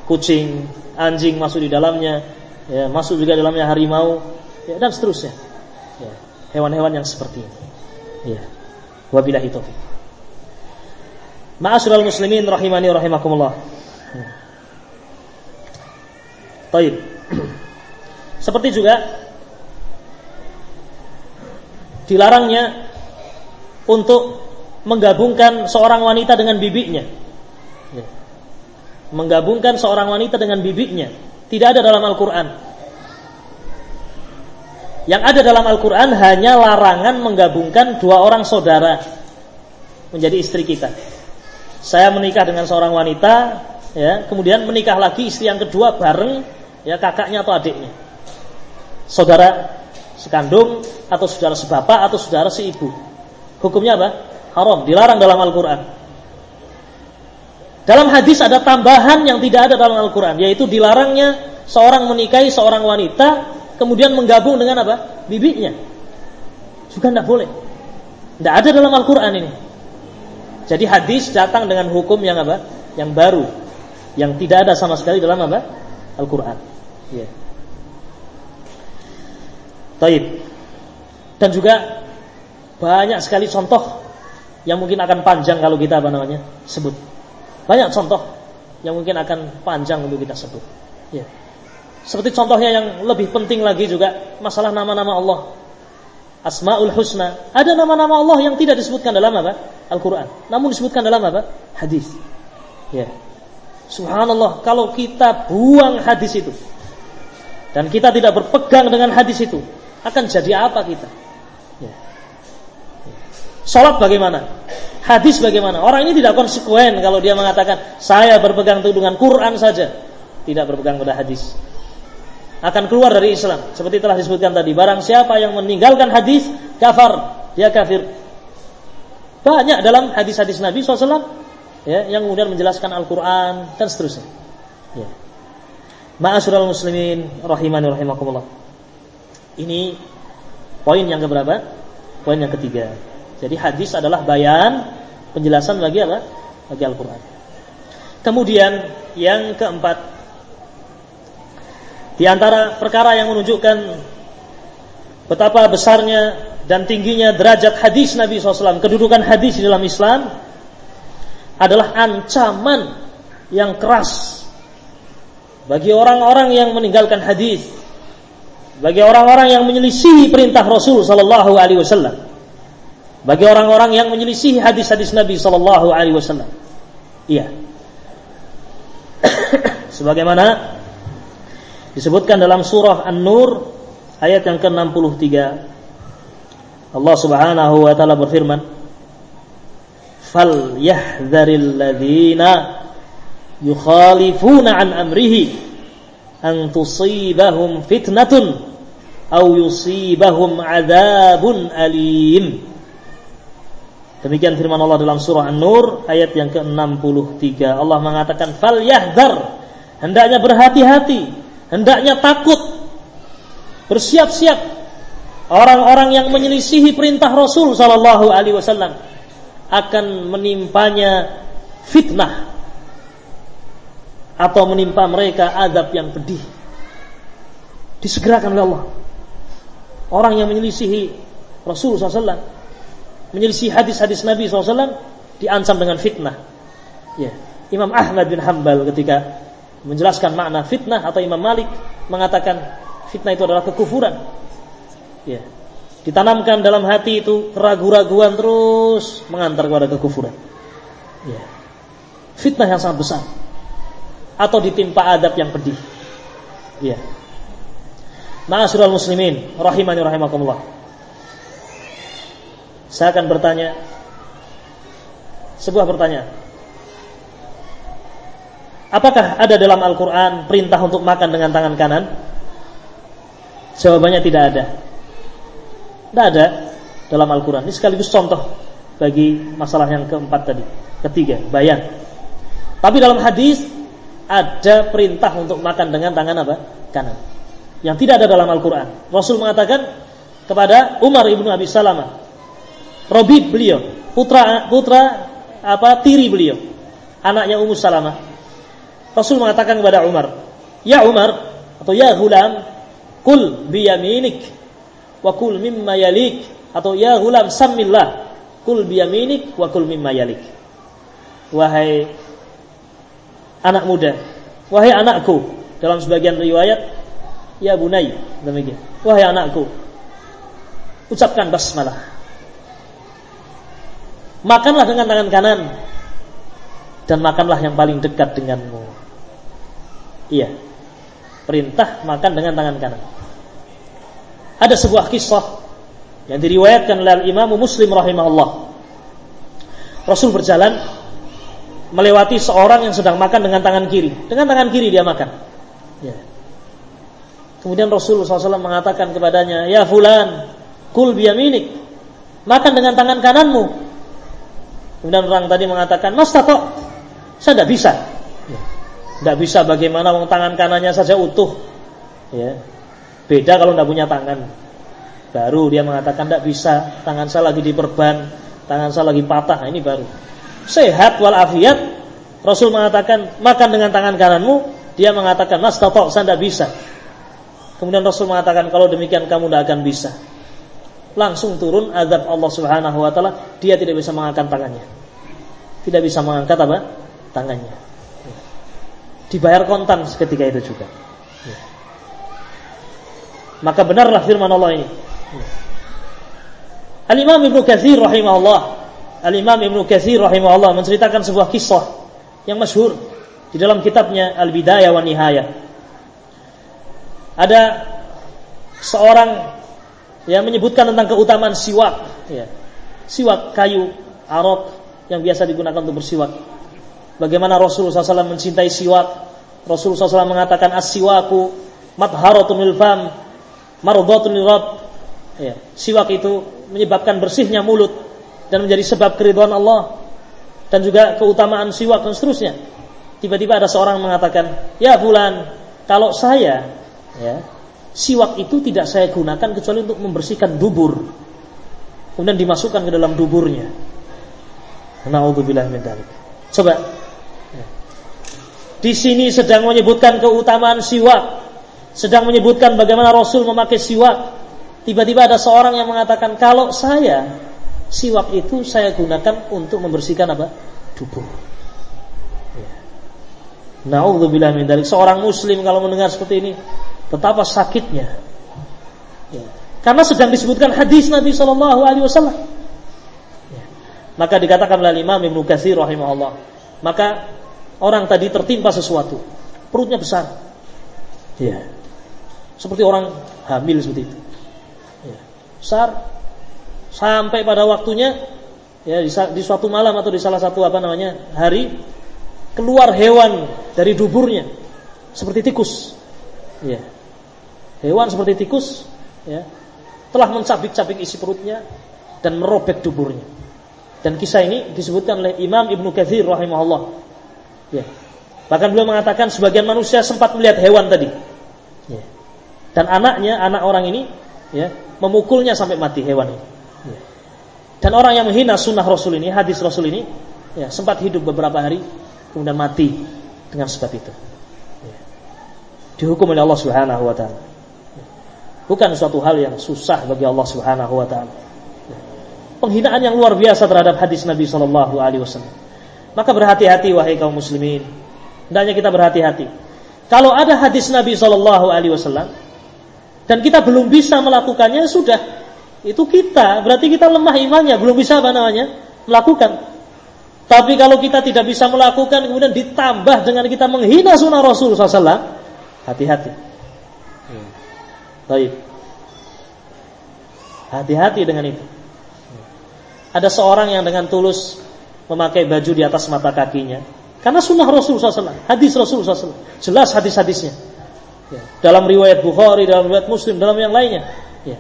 Kucing, anjing masuk di dalamnya, ya, masuk juga dalamnya harimau, ya, dan seterusnya. Ya, hewan-hewan yang seperti ini. Ya. Wabillahi taufik. Ma'asyiral muslimin rahimani rahimakumullah. Taib. Seperti juga dilarangnya untuk menggabungkan seorang wanita dengan bibinya. Ya. Menggabungkan seorang wanita dengan bibinya tidak ada dalam Al-Qur'an. Yang ada dalam Al-Qur'an hanya larangan menggabungkan dua orang saudara menjadi istri kita. Saya menikah dengan seorang wanita, ya, kemudian menikah lagi istri yang kedua bareng ya kakaknya atau adiknya. Saudara sekandung atau saudara sebapak atau saudara seibu. Hukumnya apa? Haram, dilarang dalam Al-Qur'an. Dalam hadis ada tambahan yang tidak ada dalam Al-Qur'an, yaitu dilarangnya seorang menikahi seorang wanita kemudian menggabung dengan apa? bibinya. Juga tidak boleh. Tidak ada dalam Al-Qur'an ini. Jadi hadis datang dengan hukum yang apa? Yang baru, yang tidak ada sama sekali dalam apa? Al-Qur'an. Ya. Taib. Dan juga banyak sekali contoh yang mungkin akan panjang kalau kita apa namanya sebut. Banyak contoh yang mungkin akan panjang untuk kita sebut. Ya. Seperti contohnya yang lebih penting lagi juga masalah nama-nama Allah. Asmaul Husna. Ada nama-nama Allah yang tidak disebutkan dalam apa? Al-Quran. Namun disebutkan dalam apa? Hadis. Ya. Subhanallah, kalau kita buang hadis itu dan kita tidak berpegang dengan hadis itu, akan jadi apa kita? Sholat bagaimana? Hadis bagaimana? Orang ini tidak konsekuen kalau dia mengatakan saya berpegang dengan Quran saja, tidak berpegang pada hadis. Akan keluar dari Islam. Seperti telah disebutkan tadi, barang siapa yang meninggalkan hadis, kafar, dia kafir. Banyak dalam hadis-hadis Nabi SAW ya, yang kemudian menjelaskan Al-Quran dan seterusnya. Ya. Ma'asyiral muslimin rahimani rahimakumullah. Ini poin yang keberapa? Poin yang ketiga. Jadi hadis adalah bayan penjelasan bagi apa? Bagi Al-Qur'an. Kemudian yang keempat di antara perkara yang menunjukkan betapa besarnya dan tingginya derajat hadis Nabi SAW, kedudukan hadis di dalam Islam adalah ancaman yang keras bagi orang-orang yang meninggalkan hadis, bagi orang-orang yang menyelisihi perintah Rasul Sallallahu Alaihi Wasallam bagi orang-orang yang menyelisihi hadis-hadis Nabi sallallahu alaihi wasallam. Iya. Sebagaimana disebutkan dalam surah An-Nur ayat yang ke-63. Allah Subhanahu wa taala berfirman, "Fal yahdharil ladzina yukhalifuna an amrihi an tusibahum fitnatun aw yusibahum adzabun alim." Demikian firman Allah dalam surah An-Nur ayat yang ke-63. Allah mengatakan fal yahdar. Hendaknya berhati-hati, hendaknya takut. Bersiap-siap orang-orang yang menyelisihi perintah Rasul sallallahu alaihi wasallam akan menimpanya fitnah. atau menimpa mereka adab yang pedih. Disegerakan oleh Allah. Orang yang menyelisihi Rasul SAW, menyelisihi hadis-hadis Nabi SAW, diancam dengan fitnah. Ya. Imam Ahmad bin Hambal ketika menjelaskan makna fitnah atau Imam Malik mengatakan fitnah itu adalah kekufuran. Ya. Ditanamkan dalam hati itu keraguan-raguan terus mengantar kepada kekufuran. Ya. Fitnah yang sangat besar atau ditimpa adab yang pedih. Ya. Ma'asyiral muslimin rahimani rahimakumullah. Saya akan bertanya sebuah pertanyaan. Apakah ada dalam Al-Qur'an perintah untuk makan dengan tangan kanan? Jawabannya tidak ada. Tidak ada dalam Al-Quran. Ini sekaligus contoh bagi masalah yang keempat tadi. Ketiga, bayan. Tapi dalam hadis ada perintah untuk makan dengan tangan apa? Kanan. Yang tidak ada dalam Al-Quran. Rasul mengatakan kepada Umar ibnu Abi Salamah, Robib beliau, putra putra apa tiri beliau, anaknya Ummu Salamah. Rasul mengatakan kepada Umar, Ya Umar atau Ya Hulam, kul biyaminik wa kul mimma yalik atau ya gulam samillah kul biyaminik wa kul mimma yalik. Wahai anak muda wahai anakku dalam sebagian riwayat ya bunai demikian. Wahai anakku ucapkan basmalah. Makanlah dengan tangan kanan dan makanlah yang paling dekat denganmu iya perintah makan dengan tangan kanan ada sebuah kisah yang diriwayatkan oleh Imam Muslim rahimahullah. Rasul berjalan melewati seorang yang sedang makan dengan tangan kiri. Dengan tangan kiri dia makan. Ya. Kemudian Rasul SAW mengatakan kepadanya, Ya fulan, kul biyaminik. Makan dengan tangan kananmu. Kemudian orang tadi mengatakan, Mas saya tidak bisa. Tidak bisa bagaimana tangan kanannya saja utuh. Ya. Beda kalau tidak punya tangan. Baru dia mengatakan tidak bisa, tangan saya lagi diperban, tangan saya lagi patah. Nah, ini baru. Sehat walafiat. Rasul mengatakan makan dengan tangan kananmu. Dia mengatakan mas tatok saya tidak bisa. Kemudian Rasul mengatakan kalau demikian kamu tidak akan bisa. Langsung turun azab Allah Subhanahu Wa Taala. Dia tidak bisa mengangkat tangannya. Tidak bisa mengangkat apa? Tangannya. Dibayar kontan ketika itu juga. Maka benarlah firman Allah ini. Al-Imam Ibnu Katsir rahimahullah, Al-Imam Ibnu Katsir rahimahullah menceritakan sebuah kisah yang masyhur di dalam kitabnya Al-Bidayah wa Nihayah. Ada seorang yang menyebutkan tentang keutamaan siwak, ya. Siwak kayu arok yang biasa digunakan untuk bersiwak. Bagaimana Rasulullah SAW mencintai siwak. Rasulullah SAW mengatakan as-siwaku madharatun lil fam mardhatun lirabb. Ya, siwak itu menyebabkan bersihnya mulut dan menjadi sebab keridhaan Allah dan juga keutamaan siwak dan seterusnya. Tiba-tiba ada seorang mengatakan, "Ya fulan, kalau saya ya, siwak itu tidak saya gunakan kecuali untuk membersihkan dubur." Kemudian dimasukkan ke dalam duburnya. Nauzubillah min. Coba. Di sini sedang menyebutkan keutamaan siwak sedang menyebutkan bagaimana Rasul memakai siwak. Tiba-tiba ada seorang yang mengatakan kalau saya siwak itu saya gunakan untuk membersihkan apa? Tubuh. Ya. Nauzubillah min. Seorang muslim kalau mendengar seperti ini betapa sakitnya. Ya. Karena sedang disebutkan hadis Nabi sallallahu alaihi wasallam. Ya. Maka dikatakan oleh Imam Ibnu Katsir rahimahullah, maka orang tadi tertimpa sesuatu, perutnya besar. Ya seperti orang hamil seperti itu. Ya. Besar sampai pada waktunya ya di, di suatu malam atau di salah satu apa namanya hari keluar hewan dari duburnya seperti tikus. Ya. Hewan seperti tikus ya, telah mencabik-cabik isi perutnya dan merobek duburnya. Dan kisah ini disebutkan oleh Imam Ibnu Katsir rahimahullah. Ya. Bahkan beliau mengatakan sebagian manusia sempat melihat hewan tadi. Ya. Dan anaknya, anak orang ini ya, memukulnya sampai mati hewan ini. Ya. Dan orang yang menghina sunnah Rasul ini, hadis Rasul ini, ya, sempat hidup beberapa hari, kemudian mati dengan sebab itu. Ya. Dihukum oleh Allah Subhanahu wa taala. Bukan suatu hal yang susah bagi Allah Subhanahu wa taala. Ya. Penghinaan yang luar biasa terhadap hadis Nabi sallallahu alaihi wasallam. Maka berhati-hati wahai kaum muslimin. Hendaknya kita berhati-hati. Kalau ada hadis Nabi sallallahu alaihi wasallam dan kita belum bisa melakukannya sudah itu kita berarti kita lemah imannya belum bisa apa namanya melakukan tapi kalau kita tidak bisa melakukan kemudian ditambah dengan kita menghina sunnah Rasul SAW, hati-hati. Baik. Hati-hati dengan itu. Ada seorang yang dengan tulus memakai baju di atas mata kakinya. Karena sunnah Rasul SAW, hadis Rasul SAW. Jelas hadis-hadisnya. Ya. Dalam riwayat Bukhari, dalam riwayat Muslim, dalam yang lainnya. Ya.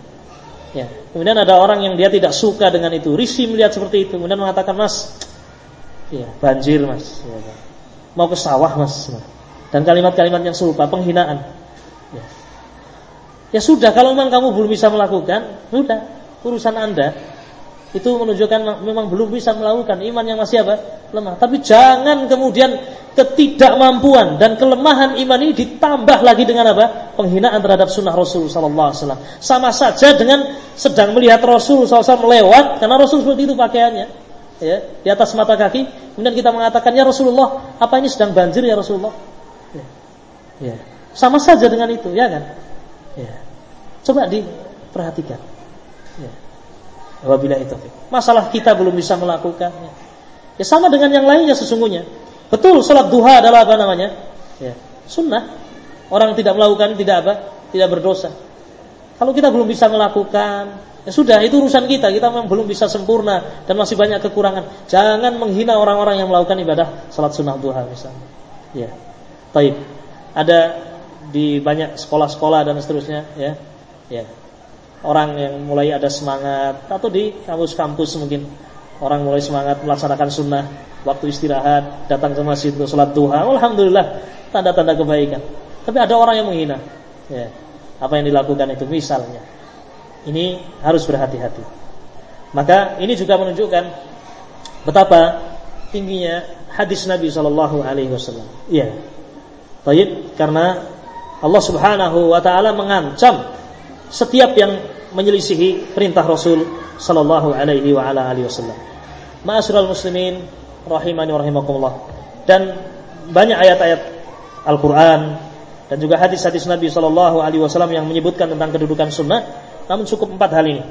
Ya. Kemudian ada orang yang dia tidak suka dengan itu. Risi melihat seperti itu. Kemudian mengatakan, mas, ya, banjir mas ya, mau ke sawah mas dan kalimat-kalimat yang serupa penghinaan ya. ya sudah kalau memang kamu belum bisa melakukan sudah urusan anda itu menunjukkan memang belum bisa melakukan iman yang masih apa lemah tapi jangan kemudian ketidakmampuan dan kelemahan iman ini ditambah lagi dengan apa penghinaan terhadap sunnah Rasul Sallallahu Alaihi Wasallam sama saja dengan sedang melihat Rasul SAW lewat karena Rasul seperti itu pakaiannya ya, di atas mata kaki, kemudian kita mengatakan ya Rasulullah, apa ini sedang banjir ya Rasulullah? Ya. ya. Sama saja dengan itu, ya kan? Ya. Coba diperhatikan. Ya. Apabila itu masalah kita belum bisa melakukannya. Ya sama dengan yang lainnya sesungguhnya. Betul, salat duha adalah apa namanya? Ya, sunnah. Orang tidak melakukan tidak apa? Tidak berdosa. Kalau kita belum bisa melakukan, Ya sudah, itu urusan kita. Kita memang belum bisa sempurna dan masih banyak kekurangan. Jangan menghina orang-orang yang melakukan ibadah salat sunnah duha misalnya. Ya. Baik. Ada di banyak sekolah-sekolah dan seterusnya, ya. Ya. Orang yang mulai ada semangat atau di kampus-kampus mungkin orang mulai semangat melaksanakan sunnah waktu istirahat, datang ke masjid untuk salat duha. Alhamdulillah, tanda-tanda kebaikan. Tapi ada orang yang menghina. Ya. Apa yang dilakukan itu misalnya ini harus berhati-hati. Maka ini juga menunjukkan betapa tingginya hadis Nabi Shallallahu Alaihi Wasallam. Iya, baik karena Allah Subhanahu Wa Taala mengancam setiap yang menyelisihi perintah Rasul Shallallahu Alaihi Wasallam. Ma'asyiral muslimin rahimani rahimakumullah. Dan banyak ayat-ayat Al-Qur'an dan juga hadis-hadis Nabi Shallallahu alaihi wasallam yang menyebutkan tentang kedudukan sunnah namun cukup empat hal ini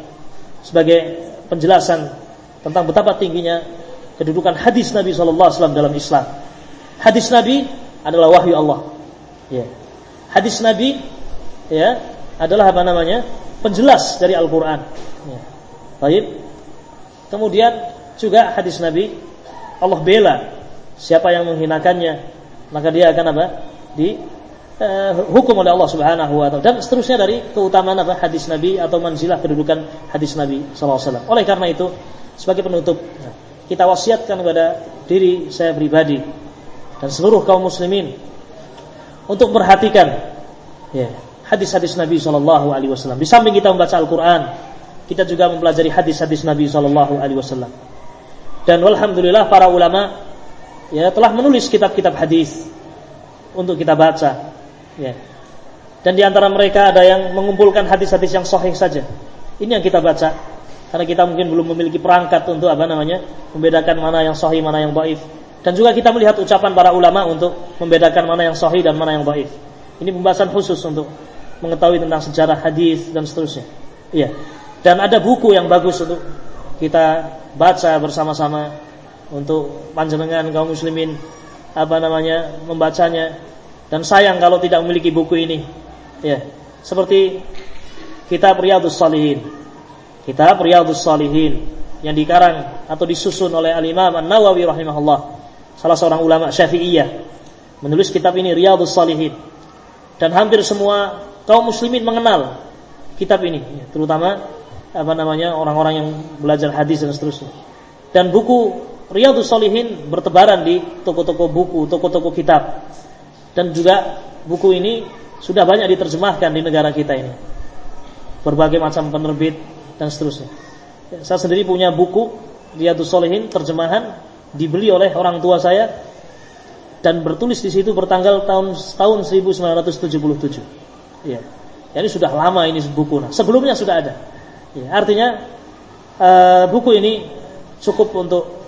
sebagai penjelasan tentang betapa tingginya kedudukan hadis Nabi Shallallahu Alaihi Wasallam dalam Islam. Hadis Nabi adalah wahyu Allah. Ya. Hadis Nabi ya adalah apa namanya penjelas dari Al-Quran. Ya. Kemudian juga hadis Nabi Allah bela siapa yang menghinakannya maka dia akan apa? Di uh, hukum oleh Allah Subhanahu wa taala dan seterusnya dari keutamaan apa hadis Nabi atau manzilah kedudukan hadis Nabi sallallahu alaihi wasallam. Oleh karena itu sebagai penutup kita wasiatkan kepada diri saya pribadi dan seluruh kaum muslimin untuk perhatikan ya hadis-hadis Nabi sallallahu alaihi wasallam. Di samping kita membaca Al-Qur'an, kita juga mempelajari hadis-hadis Nabi sallallahu alaihi wasallam. Dan alhamdulillah para ulama ya telah menulis kitab-kitab hadis untuk kita baca Ya. Dan di antara mereka ada yang mengumpulkan hadis-hadis yang sahih saja. Ini yang kita baca. Karena kita mungkin belum memiliki perangkat untuk apa namanya membedakan mana yang sahih, mana yang baif. Dan juga kita melihat ucapan para ulama untuk membedakan mana yang sahih dan mana yang baif. Ini pembahasan khusus untuk mengetahui tentang sejarah hadis dan seterusnya. Iya. Dan ada buku yang bagus untuk kita baca bersama-sama untuk panjenengan kaum muslimin apa namanya membacanya dan sayang kalau tidak memiliki buku ini. Ya, seperti kitab Riyadhus Salihin. Kitab Riyadhus Salihin yang dikarang atau disusun oleh Al-Imam An-Nawawi rahimahullah, salah seorang ulama Syafi'iyah, menulis kitab ini Riyadhus Salihin. Dan hampir semua kaum muslimin mengenal kitab ini, terutama apa namanya orang-orang yang belajar hadis dan seterusnya. Dan buku Riyadhus Salihin bertebaran di toko-toko buku, toko-toko kitab dan juga buku ini sudah banyak diterjemahkan di negara kita ini. Berbagai macam penerbit dan seterusnya. Saya sendiri punya buku Riyadus Solehin terjemahan dibeli oleh orang tua saya dan bertulis di situ bertanggal tahun tahun 1977. Ya. Jadi sudah lama ini buku. Nah, sebelumnya sudah ada. Ya, artinya uh, buku ini cukup untuk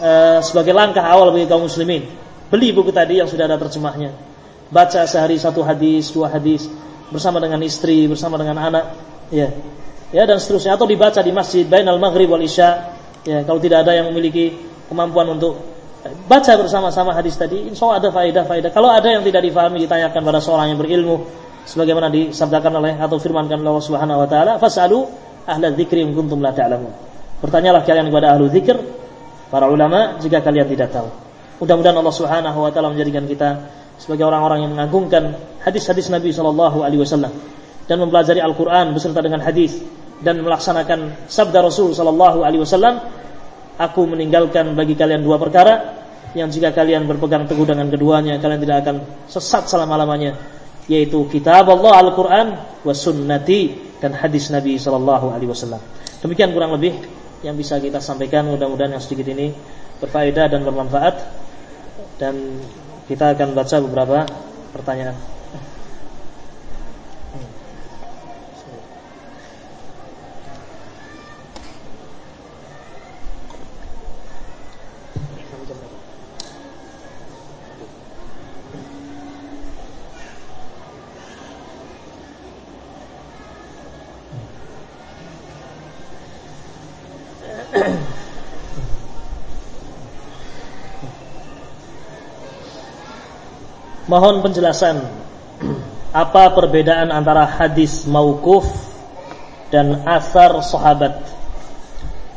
uh, sebagai langkah awal bagi kaum muslimin. Beli buku tadi yang sudah ada terjemahnya. Baca sehari satu hadis, dua hadis bersama dengan istri, bersama dengan anak, ya. Ya dan seterusnya atau dibaca di masjid bainal maghrib wal isya. Ya, kalau tidak ada yang memiliki kemampuan untuk baca bersama-sama hadis tadi, insya Allah ada faedah-faedah. Kalau ada yang tidak difahami, ditanyakan pada seorang yang berilmu, sebagaimana disabdakan oleh atau firmankan Allah Subhanahu Wa Taala, fasalu ahla dzikri in kuntum la ta'lamun. Bertanyalah kalian kepada ahlu zikir, para ulama, jika kalian tidak tahu. Mudah-mudahan Allah Subhanahu Wa Taala menjadikan kita sebagai orang-orang yang mengagungkan hadis-hadis Nabi Shallallahu Alaihi Wasallam dan mempelajari Al-Quran beserta dengan hadis dan melaksanakan sabda Rasul Shallallahu Alaihi Wasallam aku meninggalkan bagi kalian dua perkara yang jika kalian berpegang teguh dengan keduanya kalian tidak akan sesat selama-lamanya yaitu kitab Allah Al-Qur'an wa sunnati dan hadis Nabi sallallahu alaihi wasallam. Demikian kurang lebih yang bisa kita sampaikan mudah-mudahan yang sedikit ini berfaedah dan bermanfaat dan kita akan baca beberapa pertanyaan. Mohon penjelasan apa perbedaan antara hadis maukuf dan asar sahabat?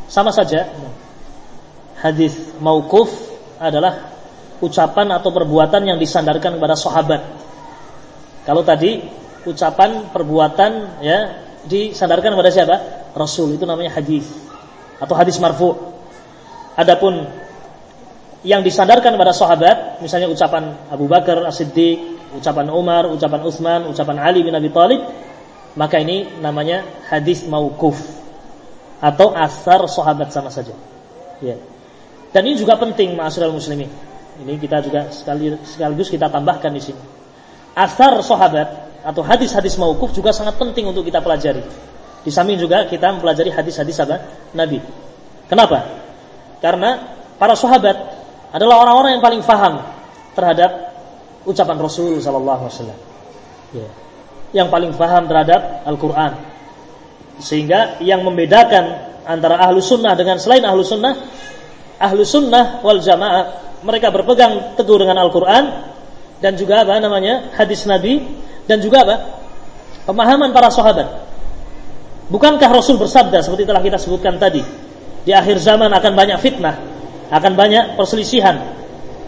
Sama saja. Hadis maukuf adalah ucapan atau perbuatan yang disandarkan kepada sahabat. Kalau tadi ucapan perbuatan ya disandarkan kepada siapa? Rasul itu namanya hadis atau hadis marfu. Adapun yang disandarkan pada sahabat, misalnya ucapan Abu Bakar As-Siddiq, ucapan Umar, ucapan Utsman, ucapan Ali bin Abi Thalib, maka ini namanya hadis mauquf atau asar sahabat sama saja. Ya. Dan ini juga penting ma'asyiral muslimin. Ini kita juga sekali sekaligus kita tambahkan di sini. Asar sahabat atau hadis-hadis mauquf juga sangat penting untuk kita pelajari. Di samping juga kita mempelajari hadis-hadis apa? Nabi. Kenapa? Karena para sahabat adalah orang-orang yang paling faham terhadap ucapan Rasul sallallahu alaihi wasallam. Ya. Yang paling faham terhadap Al-Qur'an. Sehingga yang membedakan antara ahlu sunnah dengan selain ahlu sunnah, ahlu sunnah wal jamaah mereka berpegang teguh dengan Al-Quran dan juga apa namanya hadis Nabi dan juga apa pemahaman para sahabat. Bukankah Rasul bersabda seperti telah kita sebutkan tadi di akhir zaman akan banyak fitnah akan banyak perselisihan.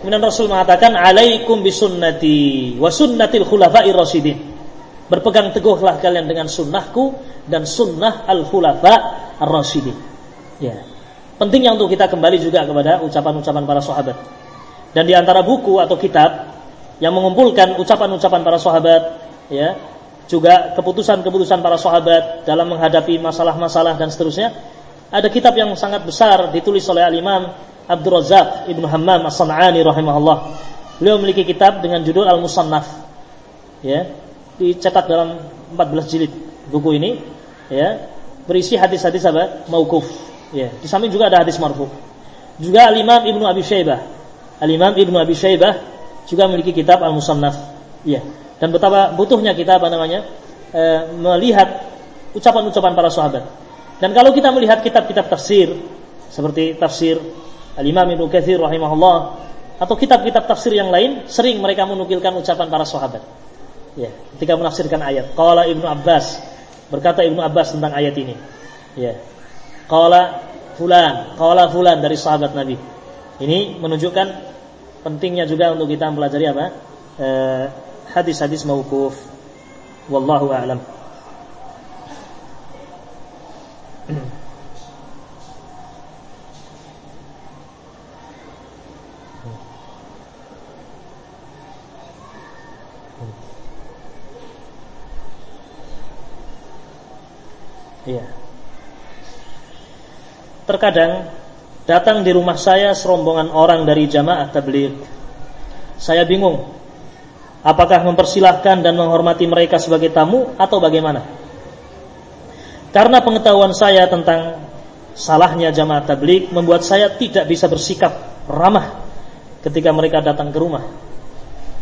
Kemudian Rasul mengatakan alaikum bisunnati wa sunnatil khulafa'ir rasyidin. Berpegang teguhlah kalian dengan sunnahku dan sunnah al-khulafa ar-rasyidin. Ya. Pentingnya untuk kita kembali juga kepada ucapan-ucapan para sahabat. Dan di antara buku atau kitab yang mengumpulkan ucapan-ucapan para sahabat, ya, juga keputusan-keputusan para sahabat dalam menghadapi masalah-masalah dan seterusnya, ada kitab yang sangat besar ditulis oleh al-Imam Abdul Razak Ibnu Hammam As-San'ani rahimahullah. Beliau memiliki kitab dengan judul Al-Musannaf. Ya, dicetak dalam 14 jilid buku ini ya, berisi hadis-hadis apa? Mauquf. Ya, di samping juga ada hadis marfu. Juga Al-Imam Ibnu Abi Syaibah. Al-Imam Ibnu Abi Syaibah juga memiliki kitab Al-Musannaf. Ya. Dan betapa butuhnya kita apa namanya? E, melihat ucapan-ucapan para sahabat. Dan kalau kita melihat kitab-kitab tafsir seperti tafsir Al-Imam Ibnu Katsir rahimahullah atau kitab-kitab tafsir yang lain sering mereka menukilkan ucapan para sahabat. Ya, ketika menafsirkan ayat. Qala Ibnu Abbas berkata Ibnu Abbas tentang ayat ini. Ya. Qala fulan, qala fulan dari sahabat Nabi. Ini menunjukkan pentingnya juga untuk kita mempelajari apa? Eh, hadis-hadis mauquf. Wallahu a'lam. Iya. Terkadang datang di rumah saya serombongan orang dari jamaah tabligh. Saya bingung. Apakah mempersilahkan dan menghormati mereka sebagai tamu atau bagaimana? Karena pengetahuan saya tentang salahnya jamaah tablik membuat saya tidak bisa bersikap ramah ketika mereka datang ke rumah.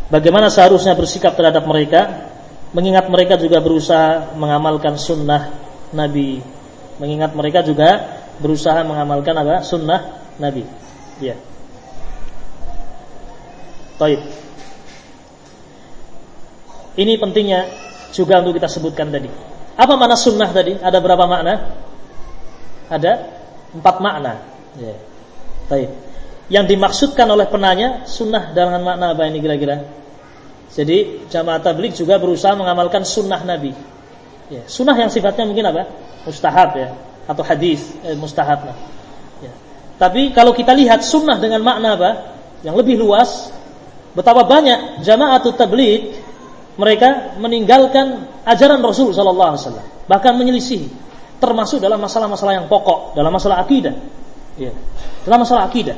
Bagaimana seharusnya bersikap terhadap mereka? Mengingat mereka juga berusaha mengamalkan sunnah Nabi. Mengingat mereka juga berusaha mengamalkan apa? Sunnah Nabi. Ya. Taib. Ini pentingnya juga untuk kita sebutkan tadi. Apa makna sunnah tadi? Ada berapa makna? Ada empat makna. Ya. Taib. Yang dimaksudkan oleh penanya sunnah dengan makna apa ini kira-kira? Jadi jamaah tablik juga berusaha mengamalkan sunnah Nabi. Ya. Sunnah yang sifatnya mungkin apa? Mustahab ya atau hadis eh, mustahab. Ya. Tapi kalau kita lihat sunnah dengan makna apa? Yang lebih luas, betapa banyak jamaah atau tablik mereka meninggalkan ajaran Rasul sallallahu alaihi wasallam, bahkan menyelisih termasuk dalam masalah-masalah yang pokok, dalam masalah akidah. Ya. Dalam masalah akidah.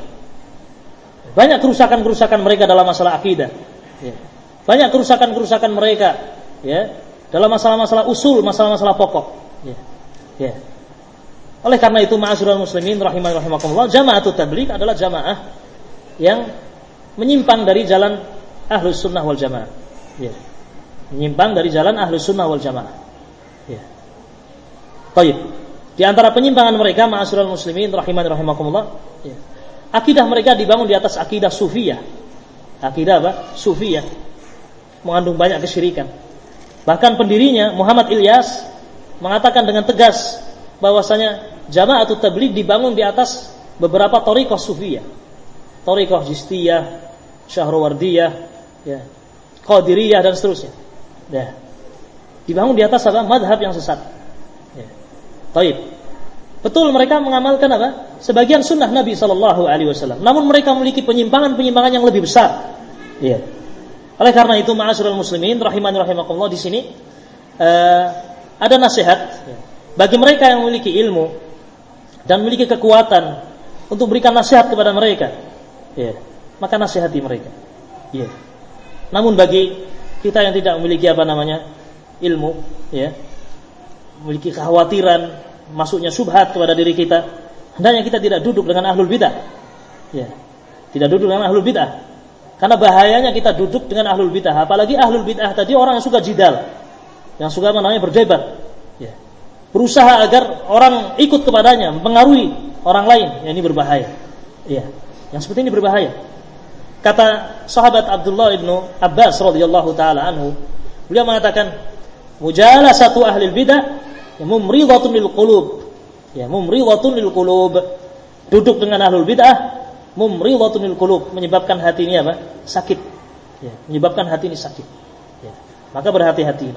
Banyak kerusakan-kerusakan mereka dalam masalah akidah. Ya. Banyak kerusakan-kerusakan mereka ya dalam masalah-masalah usul, masalah-masalah pokok. Ya. Ya. Oleh karena itu ma'asyiral muslimin rahimah rahimakumullah, jamaah tabligh adalah jamaah yang menyimpang dari jalan ahlus sunnah wal jamaah. Ya. Menyimpang dari jalan ahlus sunnah wal jamaah. Ya. Baik. Di antara penyimpangan mereka ma'asyiral muslimin rahimah rahimakumullah, ya. akidah mereka dibangun di atas akidah sufiyah. Akidah apa? Sufiyah mengandung banyak kesyirikan. Bahkan pendirinya Muhammad Ilyas mengatakan dengan tegas bahwasanya atau tabligh dibangun di atas beberapa torikoh sufiyah. Torikoh jistiyah, syahrawardiyah, ya, qadiriyah dan seterusnya. Ya. Dibangun di atas apa? Madhab yang sesat. Ya. Taib. Betul mereka mengamalkan apa? Sebagian sunnah Nabi Shallallahu Alaihi Wasallam. Namun mereka memiliki penyimpangan-penyimpangan yang lebih besar. Ya. Oleh karena itu ma'asyiral muslimin rahimani rahimakumullah di sini uh, ada nasihat bagi mereka yang memiliki ilmu dan memiliki kekuatan untuk berikan nasihat kepada mereka. Ya, maka nasihati mereka. Ya. Namun bagi kita yang tidak memiliki apa namanya ilmu, ya, memiliki kekhawatiran masuknya subhat kepada diri kita, hendaknya kita tidak duduk dengan ahlul bidah. Ya. Tidak duduk dengan ahlul bidah. Karena bahayanya kita duduk dengan ahlul bid'ah, apalagi ahlul bid'ah tadi orang yang suka jidal, yang suka namanya berdebat. Ya. Berusaha agar orang ikut kepadanya, mempengaruhi orang lain. Ya, ini berbahaya. Ya. Yang seperti ini berbahaya. Kata sahabat Abdullah ibnu Abbas radhiyallahu taala anhu, beliau mengatakan, "Mujalah satu ahli bidah yang mumridhatun lil qulub." Ya, mumridhatun lil qulub. Duduk dengan ahlul bid'ah mumridhatun lil qulub, menyebabkan hati ini apa? Sakit. Ya, menyebabkan hati ini sakit. Ya. Maka berhati-hati.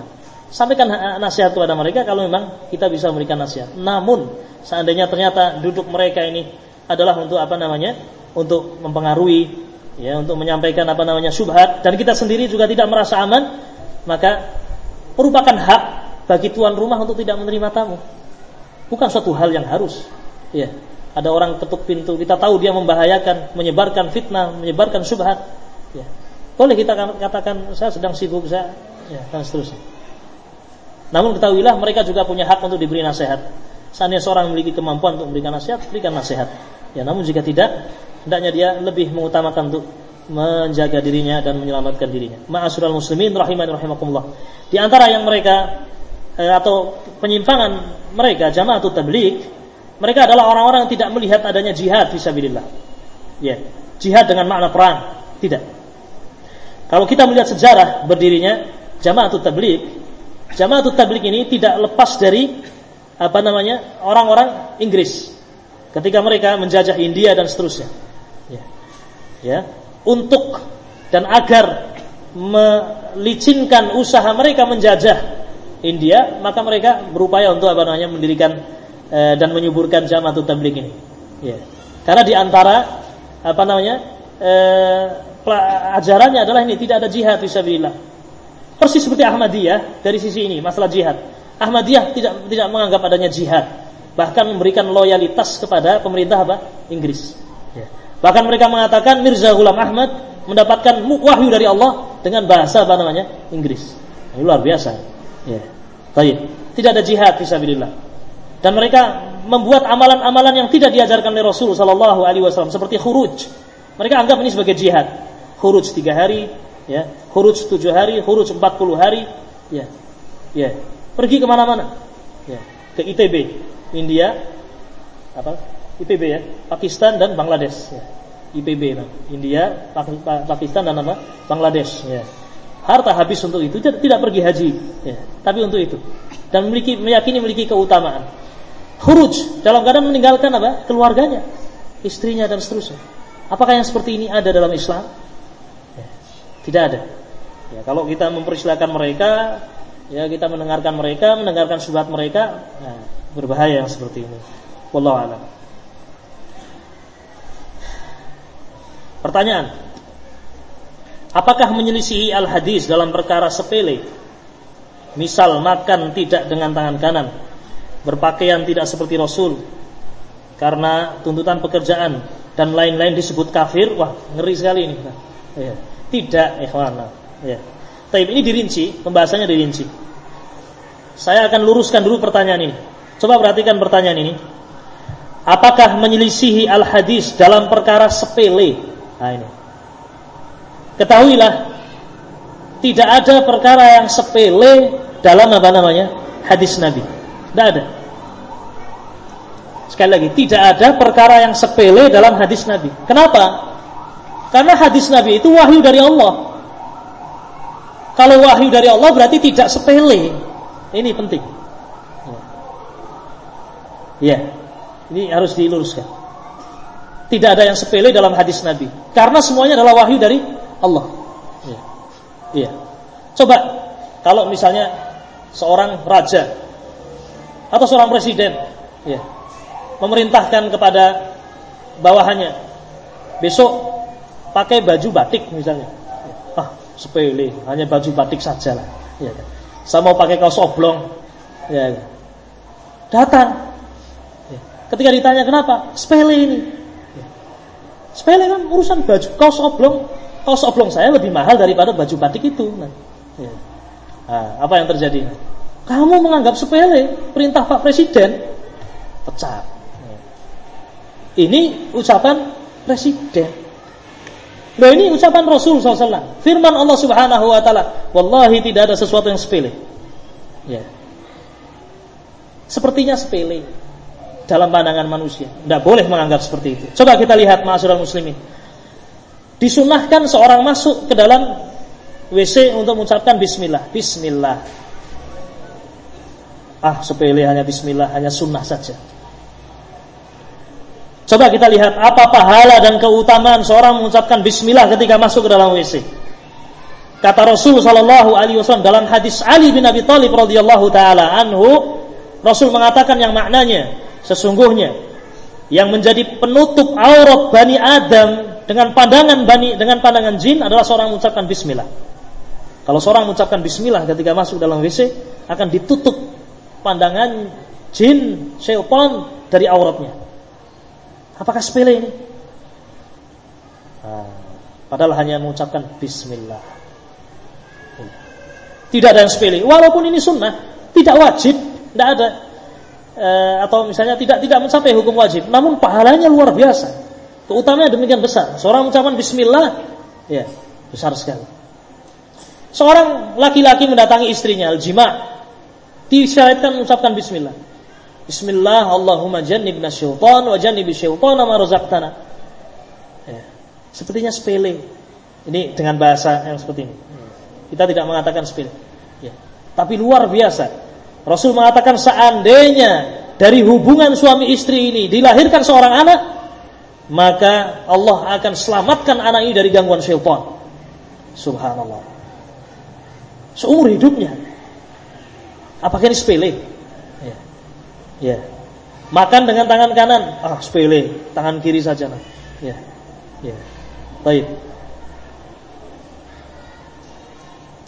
Sampaikan nasihat kepada mereka kalau memang kita bisa memberikan nasihat. Namun seandainya ternyata duduk mereka ini adalah untuk apa namanya? Untuk mempengaruhi, ya, untuk menyampaikan apa namanya subhat dan kita sendiri juga tidak merasa aman, maka merupakan hak bagi tuan rumah untuk tidak menerima tamu. Bukan suatu hal yang harus. Ya, ada orang ketuk pintu, kita tahu dia membahayakan, menyebarkan fitnah, menyebarkan syubhat. Ya. Boleh kita katakan saya sedang sibuk saya, ya, dan seterusnya. Namun ketahuilah mereka juga punya hak untuk diberi nasihat. Seandainya seorang memiliki kemampuan untuk memberikan nasihat, berikan nasihat. Ya, namun jika tidak, hendaknya dia lebih mengutamakan untuk menjaga dirinya dan menyelamatkan dirinya. Ma'asyiral muslimin rahimani rahimakumullah. Di antara yang mereka eh, atau penyimpangan mereka jamaah atau tabligh mereka adalah orang-orang yang tidak melihat adanya jihad fisabilillah. Ya, jihad dengan makna perang, tidak. Kalau kita melihat sejarah berdirinya Jamaatul Tabligh, Jamaatul Tabligh ini tidak lepas dari apa namanya? orang-orang Inggris ketika mereka menjajah India dan seterusnya. Ya. Ya, untuk dan agar melicinkan usaha mereka menjajah India, maka mereka berupaya untuk apa namanya mendirikan e, dan menyuburkan jamaah tabligh ini. Ya. Karena di antara apa namanya? E, ajarannya adalah ini tidak ada jihad fisabilillah. Persis seperti Ahmadiyah dari sisi ini masalah jihad. Ahmadiyah tidak tidak menganggap adanya jihad, bahkan memberikan loyalitas kepada pemerintah apa? Inggris. Ya. Bahkan mereka mengatakan Mirza Ghulam Ahmad mendapatkan wahyu dari Allah dengan bahasa apa namanya? Inggris. Ini luar biasa. Ya. Baik. Tidak ada jihad fisabilillah. Dan mereka membuat amalan-amalan yang tidak diajarkan oleh Rasul sallallahu alaihi wasallam seperti khuruj. Mereka anggap ini sebagai jihad. Khuruj tiga hari, ya. Khuruj tujuh hari, khuruj empat puluh hari, ya. Ya. Pergi ke mana-mana. Ya. Ke ITB, India, apa? IPB ya, Pakistan dan Bangladesh. Ya. IPB, nah. India, Pakistan dan apa? Bangladesh. Ya. Harta habis untuk itu, tidak pergi haji, ya. tapi untuk itu. Dan memiliki meyakini memiliki keutamaan. Khuruj dalam keadaan meninggalkan apa? Keluarganya, istrinya dan seterusnya. Apakah yang seperti ini ada dalam Islam? Ya. Tidak ada. Ya, kalau kita mempersilahkan mereka, ya kita mendengarkan mereka, mendengarkan subhat mereka, nah, berbahaya yang seperti ini. Wallahu a'lam. Pertanyaan. Apakah menyelisihi al-hadis dalam perkara sepele? Misal makan tidak dengan tangan kanan, berpakaian tidak seperti Rasul, karena tuntutan pekerjaan dan lain-lain disebut kafir. Wah, ngeri sekali ini. Ya. Tidak, ikhwan. Ya. Tapi ini dirinci, pembahasannya dirinci. Saya akan luruskan dulu pertanyaan ini. Coba perhatikan pertanyaan ini. Apakah menyelisihi al-hadis dalam perkara sepele? Nah ini. Ketahuilah tidak ada perkara yang sepele dalam apa namanya? hadis Nabi. Tidak ada. Sekali lagi, tidak ada perkara yang sepele dalam hadis Nabi. Kenapa? Karena hadis Nabi itu wahyu dari Allah. Kalau wahyu dari Allah berarti tidak sepele. Ini penting. Ya, ini harus diluruskan. Tidak ada yang sepele dalam hadis Nabi, karena semuanya adalah wahyu dari Allah. Ya. ya. Coba kalau misalnya seorang raja atau seorang presiden, ya, memerintahkan kepada bawahannya besok pakai baju batik misalnya sepele, hanya baju batik saja lah. Ya? Saya mau pakai kaos oblong, ya? Datang. Ya. Ketika ditanya kenapa, sepele ini. Ya. Sepele kan urusan baju kaos oblong, kaos oblong saya lebih mahal daripada baju batik itu. Nah, ya. nah apa yang terjadi? Kamu menganggap sepele perintah Pak Presiden, pecat. Ya. Ini ucapan presiden. Nah ini ucapan Rasul SAW. Firman Allah Subhanahu Wa Taala. Wallahi tidak ada sesuatu yang sepele. Ya. Sepertinya sepele dalam pandangan manusia. Tidak boleh menganggap seperti itu. Coba kita lihat masyarakat muslimin. Disunahkan seorang masuk ke dalam WC untuk mengucapkan Bismillah. Bismillah. Ah sepele hanya Bismillah, hanya sunnah saja. Coba kita lihat apa pahala dan keutamaan seorang mengucapkan bismillah ketika masuk ke dalam WC. Kata Rasul sallallahu alaihi wasallam dalam hadis Ali bin Abi Thalib radhiyallahu taala anhu, Rasul mengatakan yang maknanya sesungguhnya yang menjadi penutup aurat Bani Adam dengan pandangan bani dengan pandangan jin adalah seorang mengucapkan bismillah. Kalau seorang mengucapkan bismillah ketika masuk dalam WC akan ditutup pandangan jin, syaitan dari auratnya. Apakah sepele ini? Nah, padahal hanya mengucapkan Bismillah. Tidak ada yang sepele. Walaupun ini sunnah, tidak wajib, tidak ada. E, atau misalnya tidak tidak mencapai hukum wajib, namun pahalanya luar biasa. Keutamanya demikian besar. Seorang mengucapkan Bismillah, ya besar sekali. Seorang laki-laki mendatangi istrinya, al-jima, mengucapkan Bismillah. Bismillah Allahumma jannibna syaitan wa jannibi syaitana ma razaqtana. Ya. Sepertinya sepele. Ini dengan bahasa yang seperti ini. Kita tidak mengatakan sepele. Ya. Tapi luar biasa. Rasul mengatakan seandainya dari hubungan suami istri ini dilahirkan seorang anak, maka Allah akan selamatkan anak ini dari gangguan syaitan. Subhanallah. Seumur hidupnya. Apakah ini sepele? Ya. Makan dengan tangan kanan, ah sepele, tangan kiri saja nah. Ya. Ya. Baik.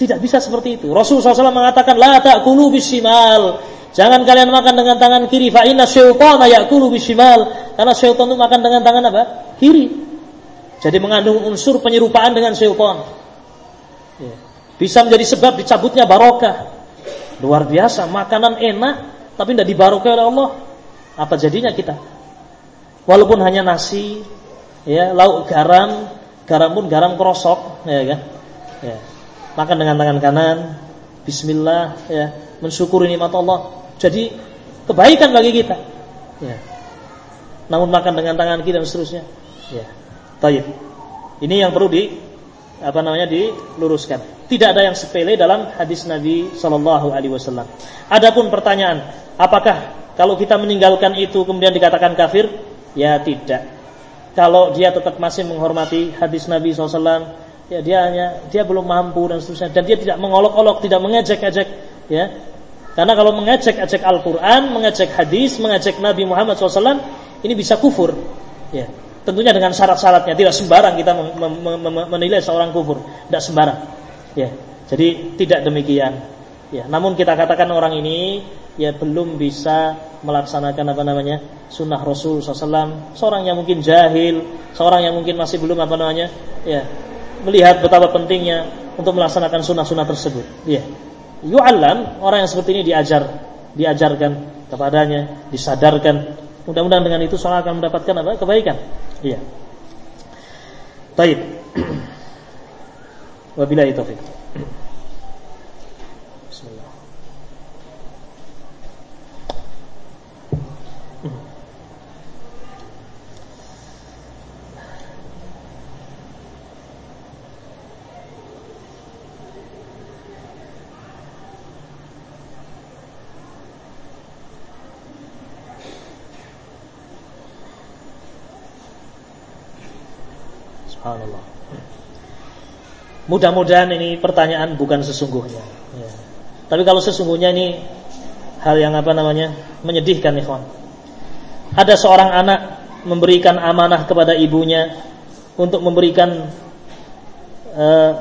Tidak bisa seperti itu. Rasulullah SAW mengatakan la ta'kulu bishimal. Jangan kalian makan dengan tangan kiri fa inna syaitana ya'kulu bishimal. Karena syaitan itu makan dengan tangan apa? Kiri. Jadi mengandung unsur penyerupaan dengan syaitan. Ya. Bisa menjadi sebab dicabutnya barokah. Luar biasa, makanan enak tapi tidak dibarokai oleh Allah. Apa jadinya kita? Walaupun hanya nasi, ya, lauk garam, garam pun garam kerosok, ya kan? Ya. Makan dengan tangan kanan, bismillah, ya, mensyukuri nikmat Allah. Jadi kebaikan bagi kita. Ya. Namun makan dengan tangan kiri dan seterusnya. Ya. Taib. Ini yang perlu di apa namanya diluruskan. Tidak ada yang sepele dalam hadis Nabi Shallallahu Alaihi Wasallam. Adapun pertanyaan, apakah kalau kita meninggalkan itu kemudian dikatakan kafir? Ya tidak. Kalau dia tetap masih menghormati hadis Nabi SAW, ya dia hanya dia belum mampu dan seterusnya, dan dia tidak mengolok-olok, tidak mengejek-ejek, ya. Karena kalau mengejek-ejek Al-Quran, mengejek hadis, mengejek Nabi Muhammad SAW, ini bisa kufur, ya. Tentunya dengan syarat-syaratnya, tidak sembarang kita menilai seorang kufur, tidak sembarang. Ya, jadi tidak demikian. Ya, namun kita katakan orang ini ya belum bisa melaksanakan apa namanya sunnah Rasul SAW. Seorang yang mungkin jahil, seorang yang mungkin masih belum apa namanya ya melihat betapa pentingnya untuk melaksanakan sunnah-sunnah tersebut. Ya, yu'allam orang yang seperti ini diajar, diajarkan kepadanya, disadarkan Mudah-mudahan dengan itu seorang akan mendapatkan apa? Kebaikan. Iya. Baik. Wabillahi taufik. Subhanallah. Mudah-mudahan ini pertanyaan bukan sesungguhnya. Ya. Tapi kalau sesungguhnya ini hal yang apa namanya menyedihkan, ikhwan. Ada seorang anak memberikan amanah kepada ibunya untuk memberikan uh,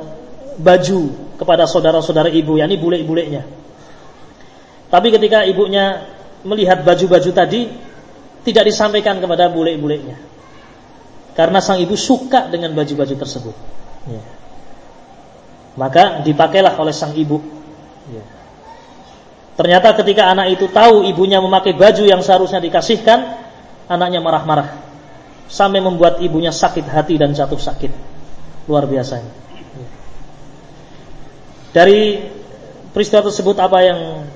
baju kepada saudara-saudara ibu, yakni bule-bulenya. Tapi ketika ibunya melihat baju-baju tadi, tidak disampaikan kepada bule-bulenya karena sang ibu suka dengan baju-baju tersebut. Ya. Maka dipakailah oleh sang ibu. Ya. Ternyata ketika anak itu tahu ibunya memakai baju yang seharusnya dikasihkan, anaknya marah-marah sampai membuat ibunya sakit hati dan jatuh sakit. Luar biasa. Ya. Dari peristiwa tersebut apa yang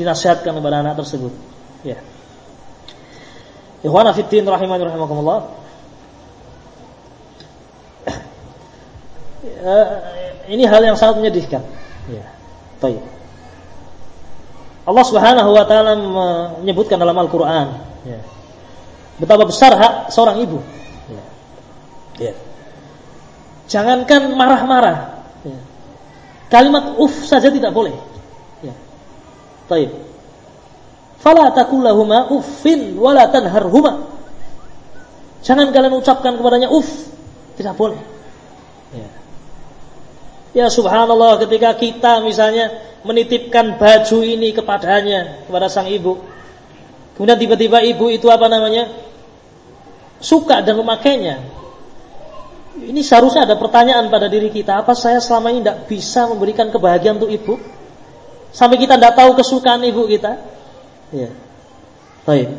dinasihatkan kepada anak tersebut? Ya. Ikhwan fillah rahimani rahimakumullah. Uh, ini hal yang sangat menyedihkan. Ya. Baik. Allah Subhanahu wa taala menyebutkan dalam Al-Qur'an ya. Betapa besar hak seorang ibu. Ya. Ya. Jangankan marah-marah. Ya. Kalimat uf saja tidak boleh. Ya. Baik. Fala takullahuma uffin wala tanharhuma. Jangan kalian ucapkan kepadanya uf. Tidak boleh. Ya. Subhanallah ketika kita misalnya menitipkan baju ini kepadanya, kepada sang ibu. Kemudian tiba-tiba ibu itu apa namanya? Suka dan memakainya. Ini seharusnya ada pertanyaan pada diri kita, apa saya selama ini tidak bisa memberikan kebahagiaan untuk ibu? Sampai kita tidak tahu kesukaan ibu kita. Ya. Baik.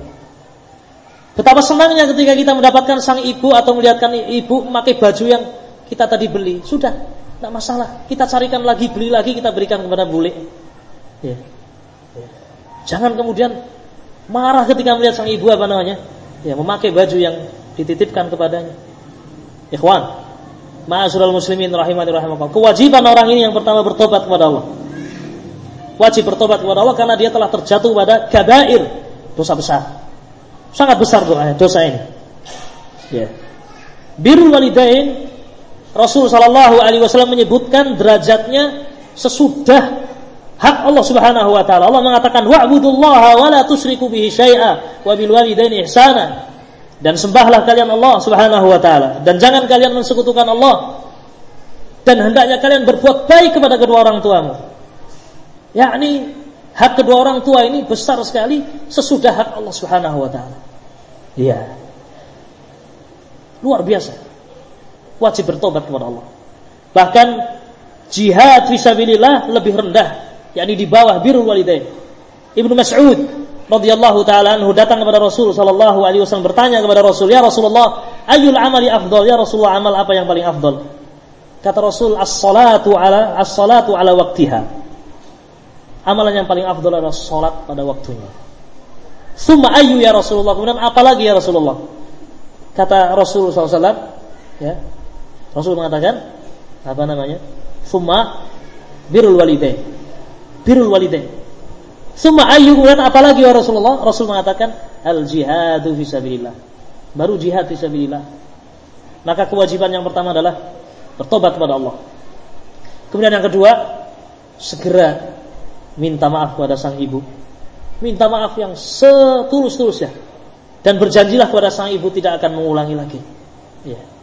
Betapa senangnya ketika kita mendapatkan sang ibu atau melihatkan ibu memakai baju yang kita tadi beli. Sudah, tidak masalah. Kita carikan lagi, beli lagi, kita berikan kepada bule. Ya. Jangan kemudian marah ketika melihat sang ibu apa namanya, ya memakai baju yang dititipkan kepadanya. Ikhwan, ma'asyiral muslimin rahimani rahimakumullah. Kewajiban orang ini yang pertama bertobat kepada Allah. Wajib bertobat kepada Allah karena dia telah terjatuh pada kabair, dosa besar. Sangat besar doa dosa ini. Ya. Birrul walidain Rasul Shallallahu Alaihi Wasallam menyebutkan derajatnya sesudah hak Allah Subhanahu Wa Taala. Allah mengatakan wa la bihi syai'a wa bil ihsana. Dan sembahlah kalian Allah Subhanahu Wa Taala dan jangan kalian mensekutukan Allah. Dan hendaknya kalian berbuat baik kepada kedua orang tuamu. Yakni hak kedua orang tua ini besar sekali sesudah hak Allah Subhanahu Wa Taala. Iya. Luar biasa. Wajib bertobat kepada Allah. Bahkan jihad fisabilillah lebih rendah, yakni di bawah birrul walidain. Ibnu Mas'ud radhiyallahu taala anhu datang kepada Rasul sallallahu alaihi wasallam bertanya kepada Rasul, "Ya Rasulullah, ayyul amali afdal? Ya Rasulullah, amal apa yang paling afdal?" Kata Rasul, "As-salatu ala as-salatu ala waqtiha." Amalan yang paling afdal adalah salat pada waktunya. Summa ayyu ya Rasulullah? Kemudian apa lagi ya Rasulullah? Kata Rasul SAW, ya, Rasul mengatakan apa namanya? Summa birul walidain. Birul walidain. Summa ayyu kemudian apa lagi ya Rasulullah? Rasul mengatakan al jihadu fisabilillah. Baru jihad fisabilillah. Maka kewajiban yang pertama adalah bertobat kepada Allah. Kemudian yang kedua, segera minta maaf kepada sang ibu. Minta maaf yang setulus-tulusnya dan berjanjilah kepada sang ibu tidak akan mengulangi lagi. Ya.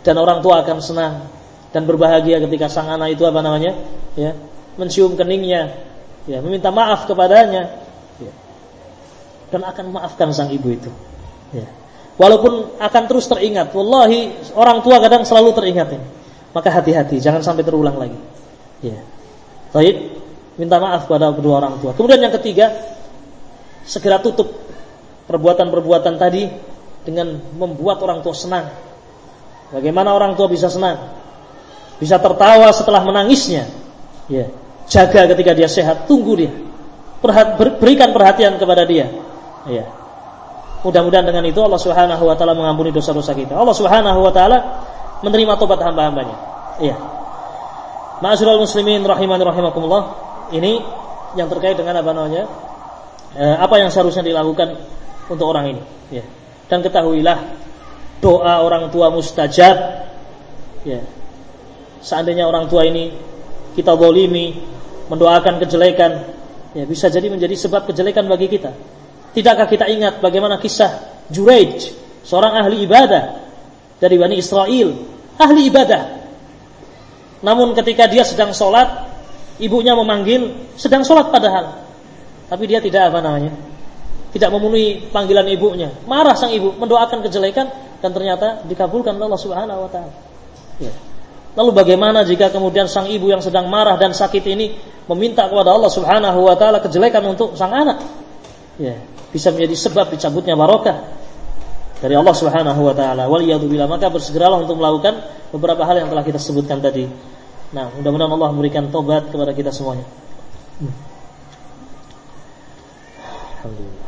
Dan orang tua akan senang dan berbahagia ketika sang anak itu apa namanya? Ya, mencium keningnya, ya, meminta maaf kepadanya. Ya. Dan akan memaafkan sang ibu itu. Ya. Walaupun akan terus teringat, wallahi orang tua kadang selalu teringat ini. Maka hati-hati, jangan sampai terulang lagi. Ya. Baik, minta maaf kepada kedua orang tua. Kemudian yang ketiga, segera tutup perbuatan-perbuatan tadi dengan membuat orang tua senang. Bagaimana orang tua bisa senang? Bisa tertawa setelah menangisnya. Ya. Jaga ketika dia sehat, tunggu dia. Perhat, berikan perhatian kepada dia. Ya. Mudah-mudahan dengan itu Allah Subhanahu wa taala mengampuni dosa-dosa kita. Allah Subhanahu wa taala menerima tobat hamba-hambanya. Iya. Ma'asyiral muslimin rahimani rahimakumullah. Ini yang terkait dengan apa namanya? Eh, apa yang seharusnya dilakukan untuk orang ini, ya. Dan ketahuilah doa orang tua mustajab. Ya. Seandainya orang tua ini kita bolimi mendoakan kejelekan, ya bisa jadi menjadi sebab kejelekan bagi kita. Tidakkah kita ingat bagaimana kisah Juraij, seorang ahli ibadah dari Bani Israel, ahli ibadah. Namun ketika dia sedang sholat, ibunya memanggil, sedang sholat padahal. Tapi dia tidak apa namanya, tidak memenuhi panggilan ibunya. Marah sang ibu, mendoakan kejelekan dan ternyata dikabulkan oleh Allah Subhanahu wa taala. Ya. Lalu bagaimana jika kemudian sang ibu yang sedang marah dan sakit ini meminta kepada Allah Subhanahu wa taala kejelekan untuk sang anak? Ya, bisa menjadi sebab dicabutnya barokah dari Allah Subhanahu wa taala. Waliyadzubillah maka bersegeralah untuk melakukan beberapa hal yang telah kita sebutkan tadi. Nah, mudah-mudahan Allah memberikan tobat kepada kita semuanya. Hmm. Alhamdulillah.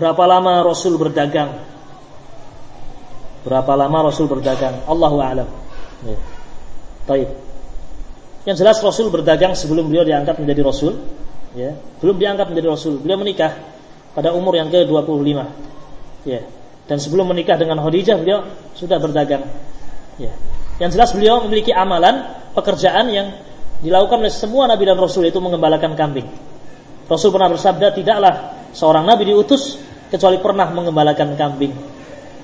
Berapa lama Rasul berdagang? Berapa lama Rasul berdagang? Allahu a'lam. Ya. Baik. Yang jelas Rasul berdagang sebelum beliau diangkat menjadi Rasul, ya. Belum diangkat menjadi Rasul. Beliau menikah pada umur yang ke-25. Ya. Dan sebelum menikah dengan Khadijah beliau sudah berdagang. Ya. Yang jelas beliau memiliki amalan pekerjaan yang dilakukan oleh semua nabi dan rasul itu mengembalakan kambing. Rasul pernah bersabda, "Tidaklah seorang nabi diutus kecuali pernah mengembalakan kambing.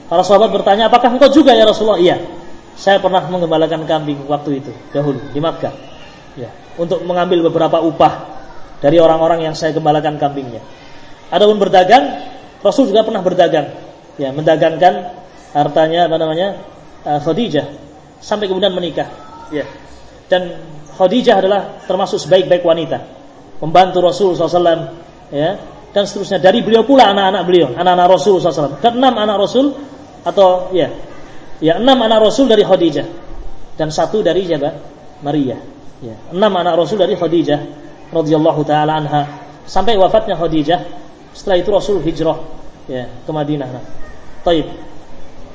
Para sahabat bertanya, apakah engkau juga ya Rasulullah? Iya, saya pernah mengembalakan kambing waktu itu dahulu di Makkah. Ya, untuk mengambil beberapa upah dari orang-orang yang saya gembalakan kambingnya. Adapun berdagang, Rasul juga pernah berdagang. Ya, mendagangkan hartanya apa namanya? Uh, Khadijah sampai kemudian menikah. Ya. Dan Khadijah adalah termasuk sebaik-baik wanita. Membantu Rasul SAW ya, dan seterusnya dari beliau pula anak-anak beliau, anak-anak Rasul SAW. Dan enam anak Rasul atau ya, ya enam anak Rasul dari Khadijah dan satu dari siapa? Maria. Ya, enam anak Rasul dari Khadijah radhiyallahu taala anha sampai wafatnya Khadijah. Setelah itu Rasul hijrah ya ke Madinah. Nah. Taib.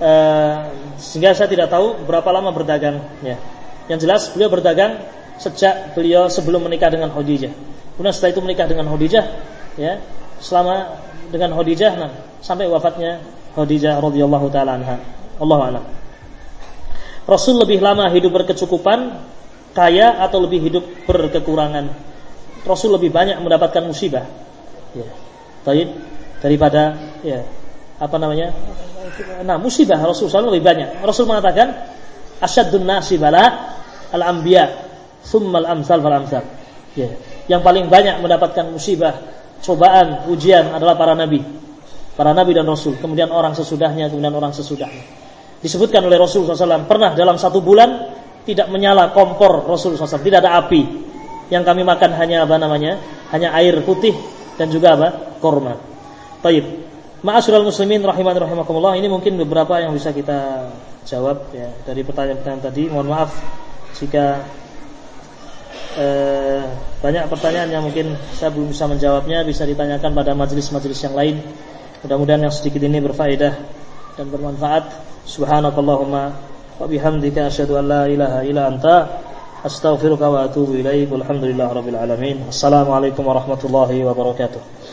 Uh, sehingga saya tidak tahu berapa lama berdagang ya. Yang jelas beliau berdagang sejak beliau sebelum menikah dengan Khadijah. Kemudian setelah itu menikah dengan Khadijah ya selama dengan Khadijah nah, sampai wafatnya Khadijah radhiyallahu taala anha. Allahu a'lam. Rasul lebih lama hidup berkecukupan kaya atau lebih hidup berkekurangan. Rasul lebih banyak mendapatkan musibah. Ya. Baik daripada ya apa namanya? Nah, musibah Rasul SAW lebih banyak. Rasul mengatakan asyadun nasi bala al-anbiya thumma al-amsal fal amsal. Ya. Yang paling banyak mendapatkan musibah, cobaan, ujian adalah para nabi. Para nabi dan rasul, kemudian orang sesudahnya, kemudian orang sesudahnya. Disebutkan oleh Rasul SAW pernah dalam satu bulan tidak menyala kompor Rasul SAW, tidak ada api. Yang kami makan hanya apa namanya? Hanya air putih dan juga apa? Korma. Baik. Ma'asyiral muslimin rahiman rahimakumullah, ini mungkin beberapa yang bisa kita jawab ya dari pertanyaan-pertanyaan tadi. Mohon maaf jika eh, banyak pertanyaan yang mungkin saya belum bisa menjawabnya bisa ditanyakan pada majelis-majelis yang lain. Mudah-mudahan yang sedikit ini berfaedah dan bermanfaat. Subhanakallahumma wa bihamdika asyhadu an la ilaha illa anta astaghfiruka wa atubu ilaik. Walhamdulillahirabbil alamin. Assalamualaikum warahmatullahi wabarakatuh.